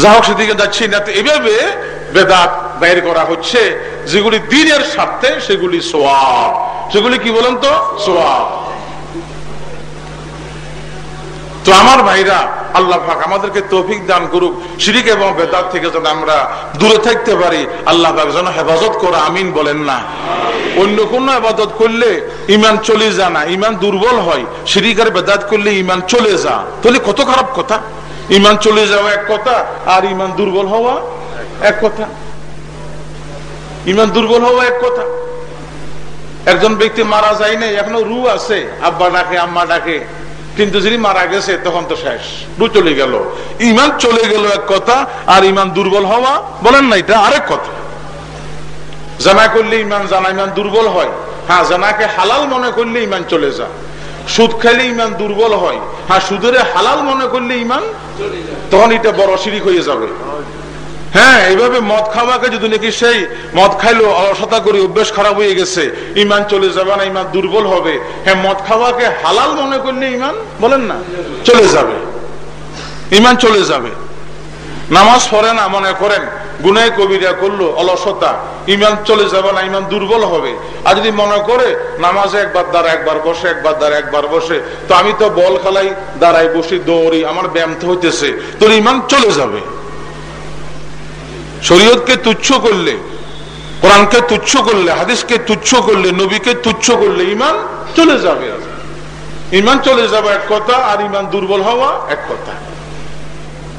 যা হোক সেদিকে যাচ্ছি না, তো এভাবে বেদাত বাইর করা হচ্ছে, যেগুলি দিনের স্বার্থে, সেগুলি সোয়াব। সেগুলি কি বলেন তো? সোয়াব। তো আমার ভাইরা, আল্লাহ পাক আমাদেরকে তৌফিক দান করুক। শিরিক এবং বেদাত থেকে যেন আমরা দূরে থাকতে পারি, আল্লাহ পাক যেন হেফাজত করে, আমিন বলেন না। অন্য কোন আবাদত করলে ইমান চলে যা না ইমান দুর্বল হয়। শিরিক আর বেদাত করলে ইমান চলে যা তাহলে কত খারাপ কথা? ইমান চলে যাওয়া এক কথা, আর ইমান দুর্বল হওয়া এক কথা। ইমান দুর্বল হওয়া এক কথা। একজন ব্যক্তি মারা যায় নাই, এখনও রু আছে, আব্বা ডাকে, আম্মা ডাকে। কিন্তু যিনি মারা গেছে, তখন তো শেষ। রু চলে গেল। ইমান চলে গেল এক কথা, আর ইমান দুর্বল হওয়া, বলেন না এটা আরেক কথা। জানা করলে ইমান জানা ইমান দুর্বল হয়। হ্যাঁ জানাকে হালাল মনে করলে ইমান চলে যায়। সুদ খাইলে ইমান দুর্বল হয়। হ্যাঁ সুদের হালাল মনে করলে ইমান তখন এটা বড় শিরিক হয়ে যাবে। হ্যাঁ এইভাবে মদ খাওয়াকে যদি নাকি সেই মদ খাইলো অলসতা করে অভ্যেস খারাপ হয়ে গেছে ইমান চলে যাবে না ইমান দুর্বল হবে। হ্যাঁ মদ খাওয়াকে হালাল মনে করলে ইমান বলেন না, চলে যাবে। ইমান চলে যাবে। নামাজ পড়ে না মনে করেন, গুনায় কবিরা করল, অলসতা ইমান চলে যাবে না ইমান দুর্বল হবে। আর যদি মনে করে নামাজে একবার দ্বারা একবার বসে, একবার দ্বারা একবার বসে, তো আমি তো বল খেলাই দাঁড়াই বসি, দৌড়ি, আমার ব্যায়াম হইতেছে, তোর ইমান চলে যাবে। শরীয়তকে তুচ্ছ করলে, কোরআনকে তুচ্ছ করলে, হাদিসকে তুচ্ছ করলে, নবীকে তুচ্ছ করলে ইমান চলে যাবে ইমান চলে যাবে এক কথা, আর ইমান দুর্বল হওয়া এক কথা।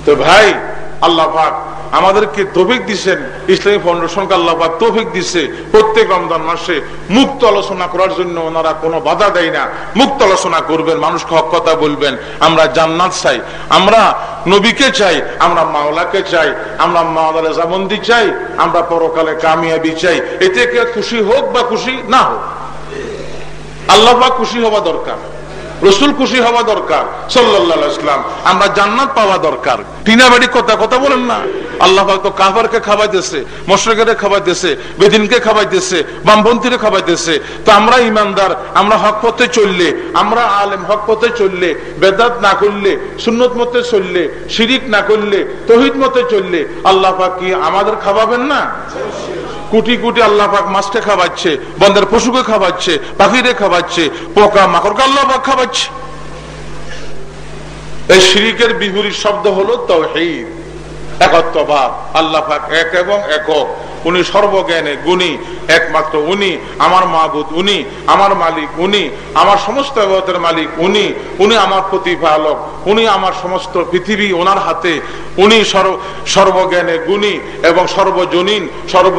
তো ভাই, আল্লাহ পাক আমাদেরকে তফিক দিচ্ছেন ইসলামী ফাউন্ডেশনকে আল্লাহ পাক তফিক দিচ্ছে প্রত্যেক রমজান মাসে মুক্ত আলোচনা করার জন্য ওনারা কোনো বাধা দেয় না। মুক্ত আলোচনা করবেন, মানুষকে হক কথা বলবেন। আমরা জান্নাত চাই। আমরা নবীকে চাই। আমরা মাওলাকে চাই। আমরা মাওলার জামন্দি চাই। আমরা পরকালে কামিয়াবি চাই। এতে কে খুশি হোক বা খুশি না হোক। আল্লাহ খুশি হওয়া দরকার। রসুল খুশি হওয়া দরকার সাল্লাম আমরা জান্নাত পাওয়া দরকার। টিনা বাড়ি কথা কথা বলেন না। আল্লাহ তো কাফারকে খাওয়াইতেছে মশরকের খাওয়াইতেছে, বেদিনকে খাওয়াইতেছে, বামপন্থীরে খাওয়াইতেছে। তো আমরা ইমানদার, আমরা হক পথে চললে, আমরা আলেম হক পথে চললে, বেদাত না করলে, সুন্নত মতে চললে, শিরিক না করলে, তহিদ মতে চললে, আল্লাহ কি আমাদের খাওয়াবেন না? কোটি কোটি আল্লাহ পাক মাছকে খাওয়াচ্ছে বন্ধের পশুকে খাওয়াচ্ছে পাখিরে খাওয়াচ্ছে, পোকা মাকড়কে আল্লাহ পাক খাওয়াচ্ছে। এই শিরিকের বিপরীত শব্দ হলো তৌহিদ একত্ববাদ। আল্লাহ পাক এক এবং একক, উনি সর্বজ্ঞানে, গুণী, একমাত্র উনি, আমার মাহবুদ উনি, আমার মালিক উনি, আমার সমস্ত জগতের মালিক উনি উনি আমার প্রতিপালক, উনি আমার সমস্ত পৃথিবী ওনার হাতে, উনি সর্বজ্ঞানে, গুণী এবং সর্বজনীন সর্ব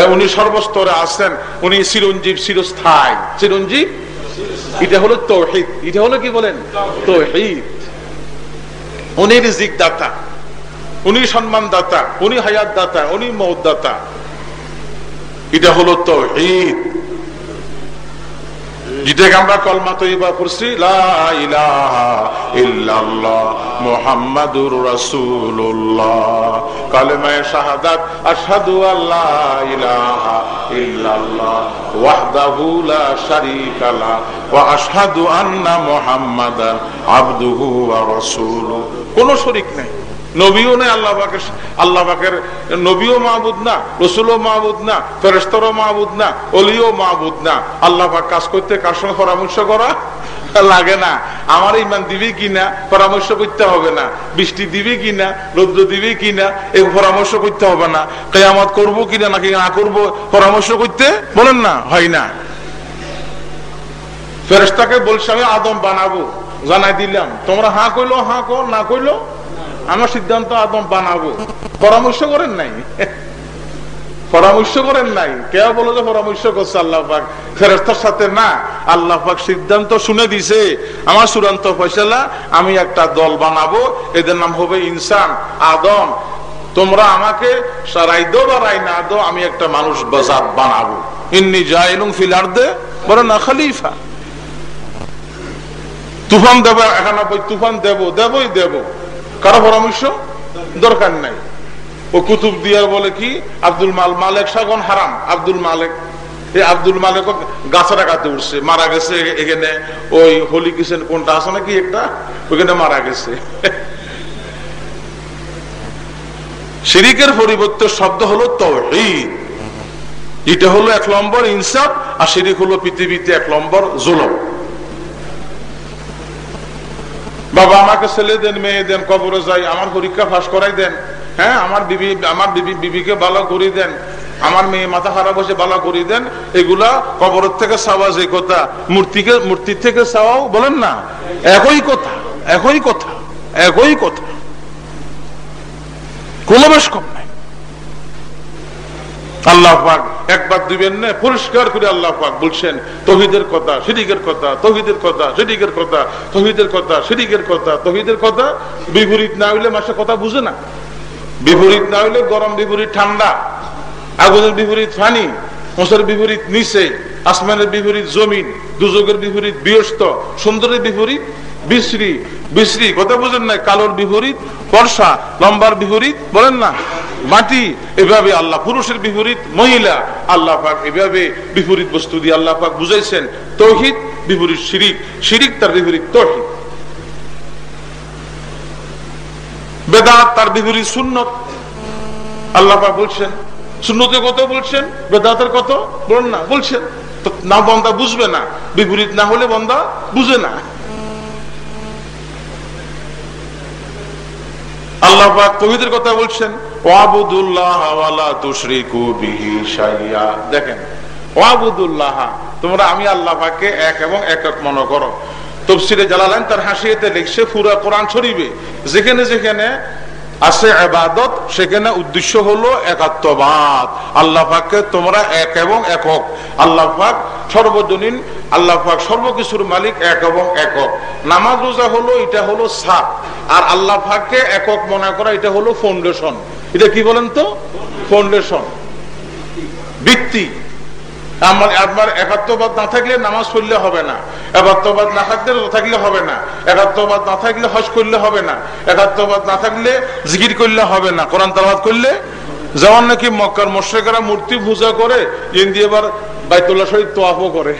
উনি সর্বস্তরে আছেন। উনি চিরঞ্জীব চিরস্থায়ী। চিরঞ্জীব? এটা হলো তৌহিদ। এটা হলো কি বলেন? তৌহিদ। উনি রিজিক দাতা উনি সম্মান দাতা উনি হায়াত দাতা উনি মৌত দাতা এটা হলো তো ঈদ যেটাকে আমরা কলমা তৈবা করছি মোহাম্মদুর শাহাদাত, আশহাদু আল্লাহ ইলাহা ইল্লাল্লাহ ওয়াহদাহু লা ওয়া আশহাদু আন্না ওয়া শরীক নেই। নবীও নেই, আল্লাহ পাকের আল্লাহ পাকের নবীও মাহবুদ না, রসুলও মাহবুদ না ফেরেস্তরও মাহবুদ না, অলিও মাহবুদ না। আল্লাহ পাক কাজ করতে, কার সঙ্গে পরামর্শ করা? লাগে না। আমার ইমান দিবি কিনা, পরামর্শ করতে হবে না। বৃষ্টি দিবি কিনা, রৌদ্র দিবি কিনা এই পরামর্শ করতে হবে না। কেয়ামত করব কিনা নাকি না করব, পরামর্শ করতে বলেন না, হয় না। ফেরেস্তাকে বলছে, আমি আদম বানাবো। জানাই দিলাম। তোমরা হা কইলো, হা কো না কইলো? আমার সিদ্ধান্ত আদম বানাবো। পরামর্শ করেন নাই? পরামর্শ করেন নাই? কেউ বলো যে পরামর্শ করছে আল্লাহ পাক। ফেরস্তার সাথে না। আল্লাহ পাক সিদ্ধান্ত শুনে দিছে। আমার চূড়ান্ত ফয়সালা, আমি একটা দল বানাবো। এদের নাম হবে ইনসান, আদম। তোমরা আমাকে সারাই দো বা রাই না দো আমি একটা মানুষ বাজার বানাবো। ইন্নি জাইলুম ফিলার দে বলে না খালিফা। তুফান দেব, একানব্বই তুফান দেব, দেবই দেব। কারও পরামর্শ দরকার নাই। ও কুতুব দিয়া বলে কি, আব্দুল মাল, মালেক সাগন হারাম। আব্দুল মালেক এই আব্দুল মালেক গাছাটা কাটতে উঠছে, মারা গেছে এখানে। ওই হোলি কিচেন কোনটা আছে নাকি একটা? ওইখানে মারা গেছে। শিরিকের পরিবর্তে শব্দ হলো তহিদ এটা হলো এক নম্বর ইনসাফ, আর শিরিক হলো পৃথিবীতে এক নম্বর জুলম। বাবা, আমাকে ছেলে দেন, মেয়ে দেন, কবরে যাই, আমার পরীক্ষা ফাঁস করাই দেন। হ্যাঁ আমার বিবি আমার বিবি, বিবিকে ভালো করি দেন। আমার মেয়ে মাথা খারাপ হয়েছে, ভালো করি দেন। এগুলা কবর থেকে চাওয়া যে কথা, মূর্তিকে, মূর্তির থেকে চাওয়াও বলেন না। একই কথা একই কথা একই কথা। কোনো বেশ কম নাই। আল্লাহ পাক, একবার দিবেন না, পরিষ্কার করে আল্লাহ পাক বলছেন, তহিদের কথা সিডিকের কথা, তহিদের কথা সিডিকের কথা, তহিদের কথা সিডিকের কথা, তহিদের কথা। বিপরীত না হইলে মাসে কথা বুঝে না। বিপরীত না হইলে গরম বিপরীত ঠান্ডা, আগুনের বিপরীত ফানি মশার বিপরীত নিচে। আসমানের বিপরীত জমিন দুযোগের বিপরীত বিয়স্ত সুন্দরের বিপরীত বিশ্রী বিশ্রী, কথা বুঝেন না কালোর বিপরীত বর্ষা লম্বার বিপরীত, বলেন না? মাটি, এভাবে আল্লাহ, পুরুষের বিপরীত, মহিলা, আল্লাহ পাক এভাবে বিপরীত বস্তু দিয়ে আল্লাহ পাক বুঝাইছেন, তৌহিদ বিপরীত শিরিক শিরিক তার বিপরীত তৌহিদ। বেদাত তার বিপরীত সুন্নত। আল্লাহ পাক বলছেন, সুন্নতের কত বলছেন, বেদাতের কত বলেন না, বলছেন। না বন্দা বুঝবে না। বিপরীত না হলে বন্দা বুঝে না। আল্লাহ পাক তহিদের কথা বলছেন দেখেন তোমরা আমি আল্লাহ এক এবং একক মনে করো। তফসিরে জালালেন তার হাসিয়েতে লিখছে, পুরা কোরআন শরীফে যেখানে যেখানে আছে এবাদত সেখানে উদ্দেশ্য হলো একাত্মবাদ। আল্লাহ পাককে তোমরা এক এবং একক। আল্লাহ পাক সর্বজনীন, আল্লাহ পাক সর্বকিছুর মালিক এক এবং একক। নামাজ রোজা হলো, এটা হলো সাপ আর আল্লাহ পাককে একক মনে করা, এটা হলো ফাউন্ডেশন এটা কি বলেন তো? ফাউন্ডেশন ভিত্তি। আমার আপনার একাত্মবাদ না থাকলে নামাজ হবে না। একাত্মবাদ না থাকলে থাকলে হবে না। একাত্মবাদ না থাকলে হজ করলে হবে না। একাত্মবাদ না থাকলে জিকির করলে হবে না। কোরআন তালাবাদ করলে যেমন নাকি মক্কার মোশেকরা মূর্তি পূজা করে ইন্দি এবার বাইতুল্লাহ তোয়াফও করে।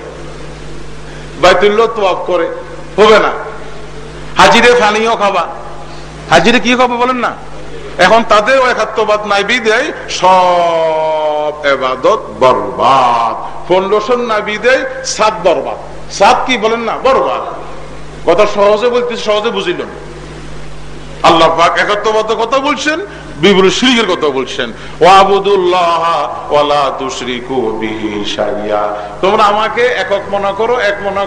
বাইতুল্লাহ তোয়াফ করে। হবে না। হাজিরে ফানিও খাবা। হাজিরে কি খাবে বলেন না? এখন তাদের একাত্মবাদ নাই, বিদেয়। সব এবাদত বরবাদ। ফাউন্ডেশন না বিদেয় সাত বরবাদ। সাত কি বলেন না? বরবাদ। কথা সহজে বলতে সহজে বুঝিল আল্লাহ কথা বলছেন মনে মনে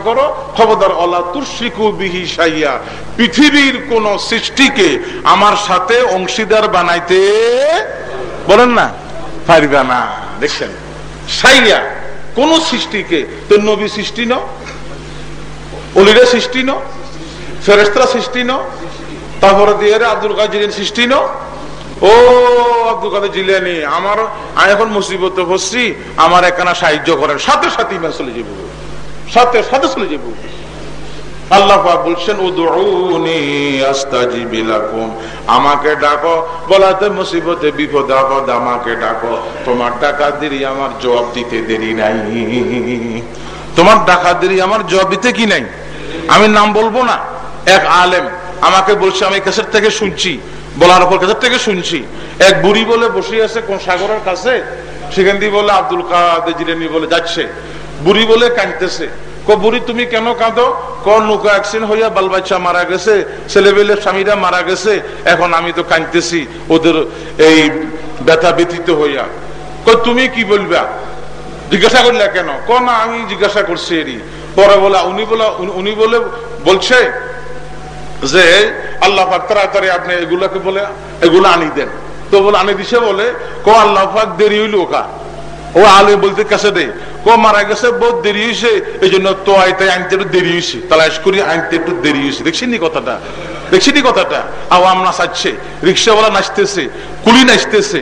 পৃথিবীর কোন সৃষ্টিকে আমার সাথে অংশীদার বানাইতে বলেন না? পারবে না। দেখছেন? সাইয়া কোন সৃষ্টিকে তোর নবী সৃষ্টি ন অলিরা সৃষ্টি ন ফেরেস্তা সৃষ্টি ন তারপরে দিয়ে আব্দুল কাজির সৃষ্টি ন ও আব্দুল কাদের জিলানি, আমার, আমি এখন মুসিবতে বসছি আমার একখানা সাহায্য করেন, সাথে সাথে চলে যাব। সাথে সাথে চলে যাব। কি নাই? আমি নাম বলব না। এক আলেম আমাকে বলছে, আমি কেসের থেকে শুনছি। বলার পর কাছে থেকে শুনছি। এক বুড়ি বলে বসে আছে কোন সাগরের কাছে, সেখান দিয়ে বলে, আব্দুল কাদের বলে যাচ্ছে। বুড়ি বলে কাঁদতেছে। ক বুড়ি, তুমি কেন কাঁদো? ক নৌকা অ্যাক্সিডেন্ট হইয়া বাল বাচ্চা মারা গেছে ছেলেবেলে স্বামীরা মারা গেছে, এখন আমি তো কাঁদতেছি, ওদের এই ব্যথা ব্যথিত হইয়া। ক তুমি কি বলবা? জিজ্ঞাসা করলে কেন? ক না, আমি জিজ্ঞাসা করছি এরই। পরে বলা, উনি বলা, উনি বলে, বলছে যে, আল্লাহ পাক তাড়াতাড়ি আপনি এগুলাকে বলে, এগুলো আনি দেন। তো বলে, আনি দিছে বলে, ক আল্লাহ দেরি হইল ওকা। ও আলে বলতে কাছে দে। ক মারা গেছে, বহুত দেরি হয়েছে এই জন্য তো আইতে আনতে একটু দেরি হয়েছে তালাশ করি আনতে একটু দেরি হয়েছে দেখছেন নি কথাটা? দেখছেন নি কথাটা আওয়াম নাচাচ্ছে রিক্সাওয়ালা নাচতেছে, কুলি নাচতেছে,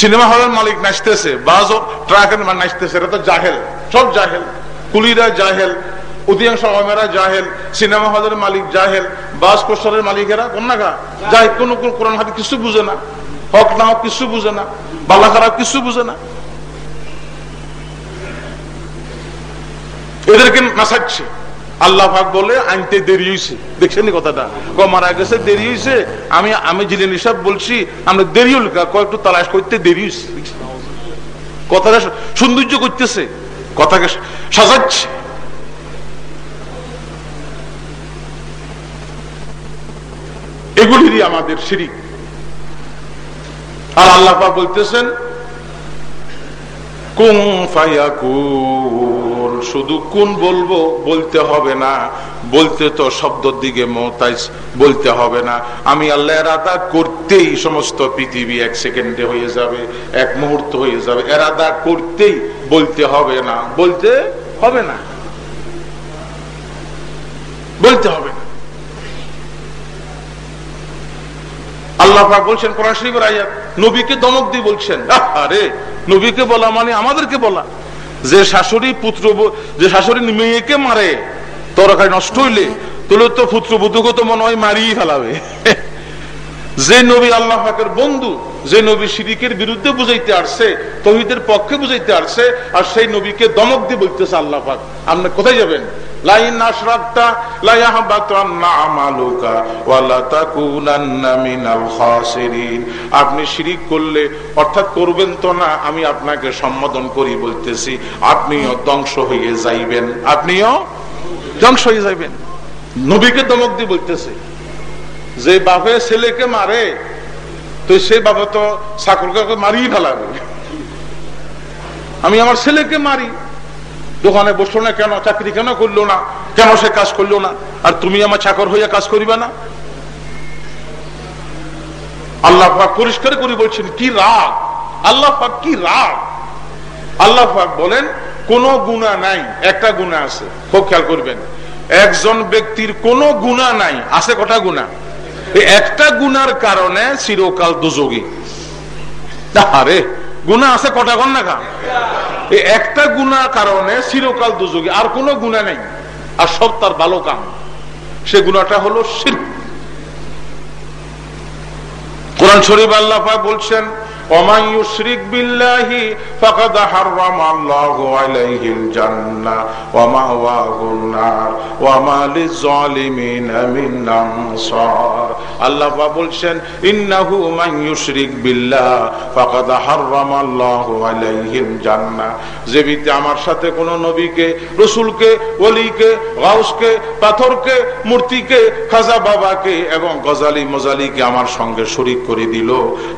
সিনেমা হলের মালিক নাচতেছে বাস ট্রাকের নাচতেছে। এটা তো জাহেল, সব জাহেল। কুলিরা জাহেল, অধিকাংশ আমেরা জাহেল, সিনেমা হলের মালিক জাহেল, বাস কোস্টারের মালিকেরা কন্যাকা যাই কোন কোরআন হাতে কিছু বুঝে না, হক না হক কিছু বুঝে না, বালা খারাপ কিছু বুঝে না। এদেরকে নাচাচ্ছে। আল্লাহ ভাগ বলে, আনতে দেরি হয়েছে দেখছেন কথাটা? ক মারা গেছে, দেরি হয়েছে আমি আমি জিলেন হিসাব বলছি, আমরা দেরি হল কয়েকটু তালাশ করতে দেরি হয়েছে কথাটা? সৌন্দর্য করতেছে। কথাকে সাজাচ্ছে। এগুলিরই আমাদের শিরিক। আর আল্লাহ বলতেছেন, কুম ফায়াকুন শুধু কোন বলব, বলতে হবে না। বলতে তো শব্দের দিকে মতাইজ বলতে হবে না। আমি আল্লাহ এরাদা করতেই সমস্ত পৃথিবী এক সেকেন্ডে হয়ে যাবে, এক মুহূর্ত হয়ে যাবে। এরাদা করতেই বলতে হবে না। বলতে হবে না। বলতে হবে না। আল্লাহ বলছেন নবীকে দমক দিয়ে বলছেন আরে নবীকে বলা মানে আমাদেরকে বলা। যে শাশুড়ি পুত্র যে শাশুড়ি মেয়েকে মারে, তরকারি নষ্ট হইলে, তাহলে তো পুত্রবধূকে তো মনে হয় মারিয়ে ফেলাবে। যে নবী আল্লাহ পাকের বন্ধু, যে নবী শিরিকের বিরুদ্ধে বুঝাইতে আসছে, তহিদের পক্ষে বুঝাইতে আসছে, আর সেই নবীকে দমক দিয়ে বলতেছে আল্লাহ পাক, আপনি কোথায় যাবেন? আপনি শিরিক করলে, অর্থাৎ করবেন তো না, আমি আপনাকে সম্বোধন করি বলতেছি, আপনিও ধ্বংস হয়ে যাইবেন। আপনিও ধ্বংস হয়ে যাইবেন। নবীকে দমক দিয়ে বলতেছে। যে বাপে ছেলেকে মারে, তো সেই বাবা তো চাকরকে মারিয়ে ফেলাবে। আমি আমার ছেলেকে মারি। দোকানে বসল না কেন? চাকরি কেন করল না? কেন সে কাজ করল না? আর তুমি আমার চাকর হইয়া কাজ করিবে না? আল্লাহ পরিষ্কার করে বলছেন, কি রাগ? আল্লাহ কি রাগ? আল্লাহ বলেন, কোন গুণা নাই, একটা গুণা আছে। খুব খেয়াল করবেন। একজন ব্যক্তির কোন গুণা নাই, আছে কটা গুণা একটা গুনার কারণে চিরকাল দুযোগী। আরে গুণা আছে কটা গন না একটা গুণার কারণে চিরকাল দুযোগী, আর কোনো গুণা নেই। আর সব তার ভালো কাম। সে গুণাটা হলো শির কোরআন শরীফ আল্লাহ বলছেন ومن يشرك بالله فقد حرم الله عليه الجنة ومأواه النار وما للظالمين من أنصار আল্লাহ বলছেন ইন্নাহু মান ইউশরিক বিল্লাহ ফাকাদ হাররামা আল্লাহু আলাইহিল জান্নাহ যে ব্যক্তি আমার সাথে কোন নবীকে রাসূলকে ওলিকে গাউসকে পাথরকে মূর্তিকে খাজা বাবাকে এবং গজালি মজালিকে আমার সঙ্গে শরীক করে দিল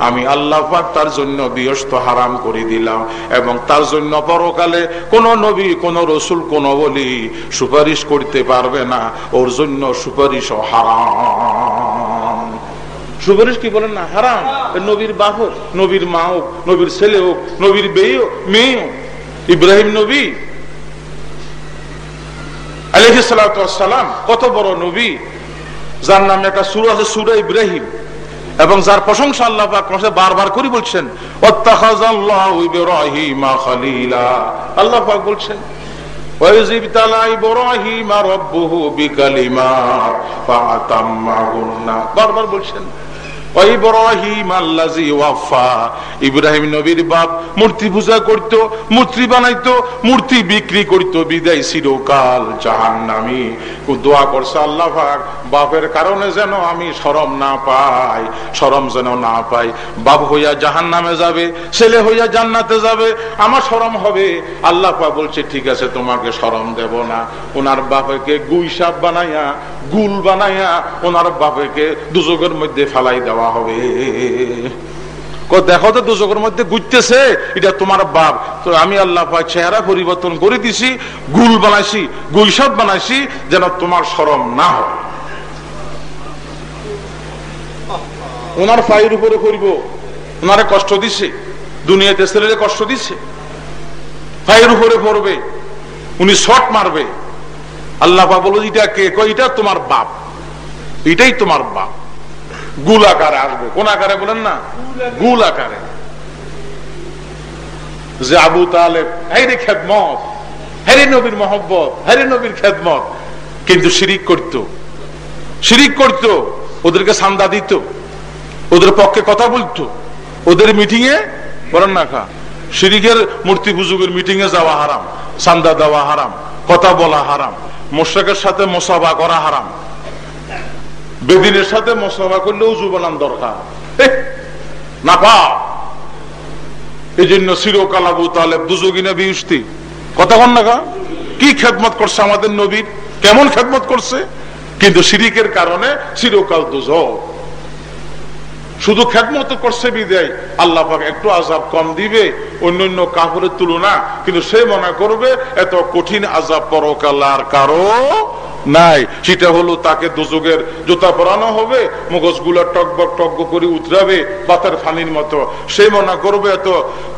আমি আল্লাহ পাক তার জন্য বিয়স্ত হারাম করে দিলাম এবং তার জন্য পরকালে কোন নবী, কোন রসুল, কোন বলি সুপারিশ করতে পারবে না। ওর জন্য সুপারিশ হারাম। সুপারিশ কি বলেন না? হারাম। নবীর বাপ নবীর মা হোক, নবীর ছেলে হোক, নবীর বেয়ে হোক, মেয়ে হোক, ইব্রাহিম নবী। আলহিসাম কত বড় নবী। যার নামে একটা সুর আছে, সুরা ইব্রাহিম। এবং যার প্রশংসা আল্লাহ বারবার করে বলছেন আল্লাহ পাক বলছেন বারবার বলছেন ইব্রাহিম নবীর বাপ মূর্তি পূজা মূর্তি বানাইতো, মূর্তি বিক্রি বিদায় চিরকাল দোয়া করছে আল্লাহ বাপের কারণে যেন আমি সরম না পাই সরম যেন না পাই। বাপ হইয়া জাহান নামে যাবে, ছেলে হইয়া জান্নাতে যাবে, আমার সরম হবে। আল্লাহ পা বলছে, ঠিক আছে, তোমাকে সরম দেব না। ওনার বাপেকে গুই সাপ বানাইয়া, গুল বানাইয়া ওনার বাপেকে দুযোগের মধ্যে ফেলাই দেওয়া হবে। দেখো তো দুযোগের মধ্যে গুজতেছে এটা তোমার বাপ। তো আমি আল্লাহ চেহারা পরিবর্তন করে দিছি, গুল বানাইছি গুইসাপ বানাইছি, যেন তোমার সরম না হয়। ওনার পায়ের উপরে করব। ওনারে কষ্ট দিছে, দুনিয়াতে ছেলেরে কষ্ট দিছে। পায়ের উপরে পড়বে, উনি শট মারবে। আল্লাহ বলো, এটা কে? কয়, এটা তোমার বাপ। এটাই তোমার বাপ। গুল আকারে আসবে। কোন আকারে বলেন না? গুল আকারে যে আবু তালেব হ্যারে খেদমত হ্যারে নবীর মহব্বত হ্যারে নবীর খেদমত। কিন্তু শিরিক করত। শিরিক করত। ওদেরকে সান্দা দিত। ওদের পক্ষে কথা বলতো। ওদের মিটিং এ বলেন না খা, শিরিকের মূর্তি পুজুকের মিটিং এ যাওয়া হারাম সান্দা দেওয়া হারাম, কথা বলা হারাম, মোশাকের সাথে মোসাবা করা হারাম। বেদিনের সাথে করলে উজু যুবনাম দরকার। না পা। এই জন্য চিরকাল আবু তালেব দুযোগিনা বিউস্তি কথা কন না কি খেদমত করছে আমাদের নবীর? কেমন খেদমত করছে? কিন্তু সিরিকের কারণে চিরকাল দুজক। শুধু খেদমত করছে বিদায়। আল্লাহ একটু আজাব কম দিবে অন্যান্য কাপড়ের তুলনা, কিন্তু সে মনে করবে, এত কঠিন আজাব পরকালার কারও নাই। সেটা হলো তাকে দুযোগের জুতা পরানো হবে মুগজগুলা টকবক টকব করে উতরাবে, বাতার ফানির মতো। সে মনে করবে এত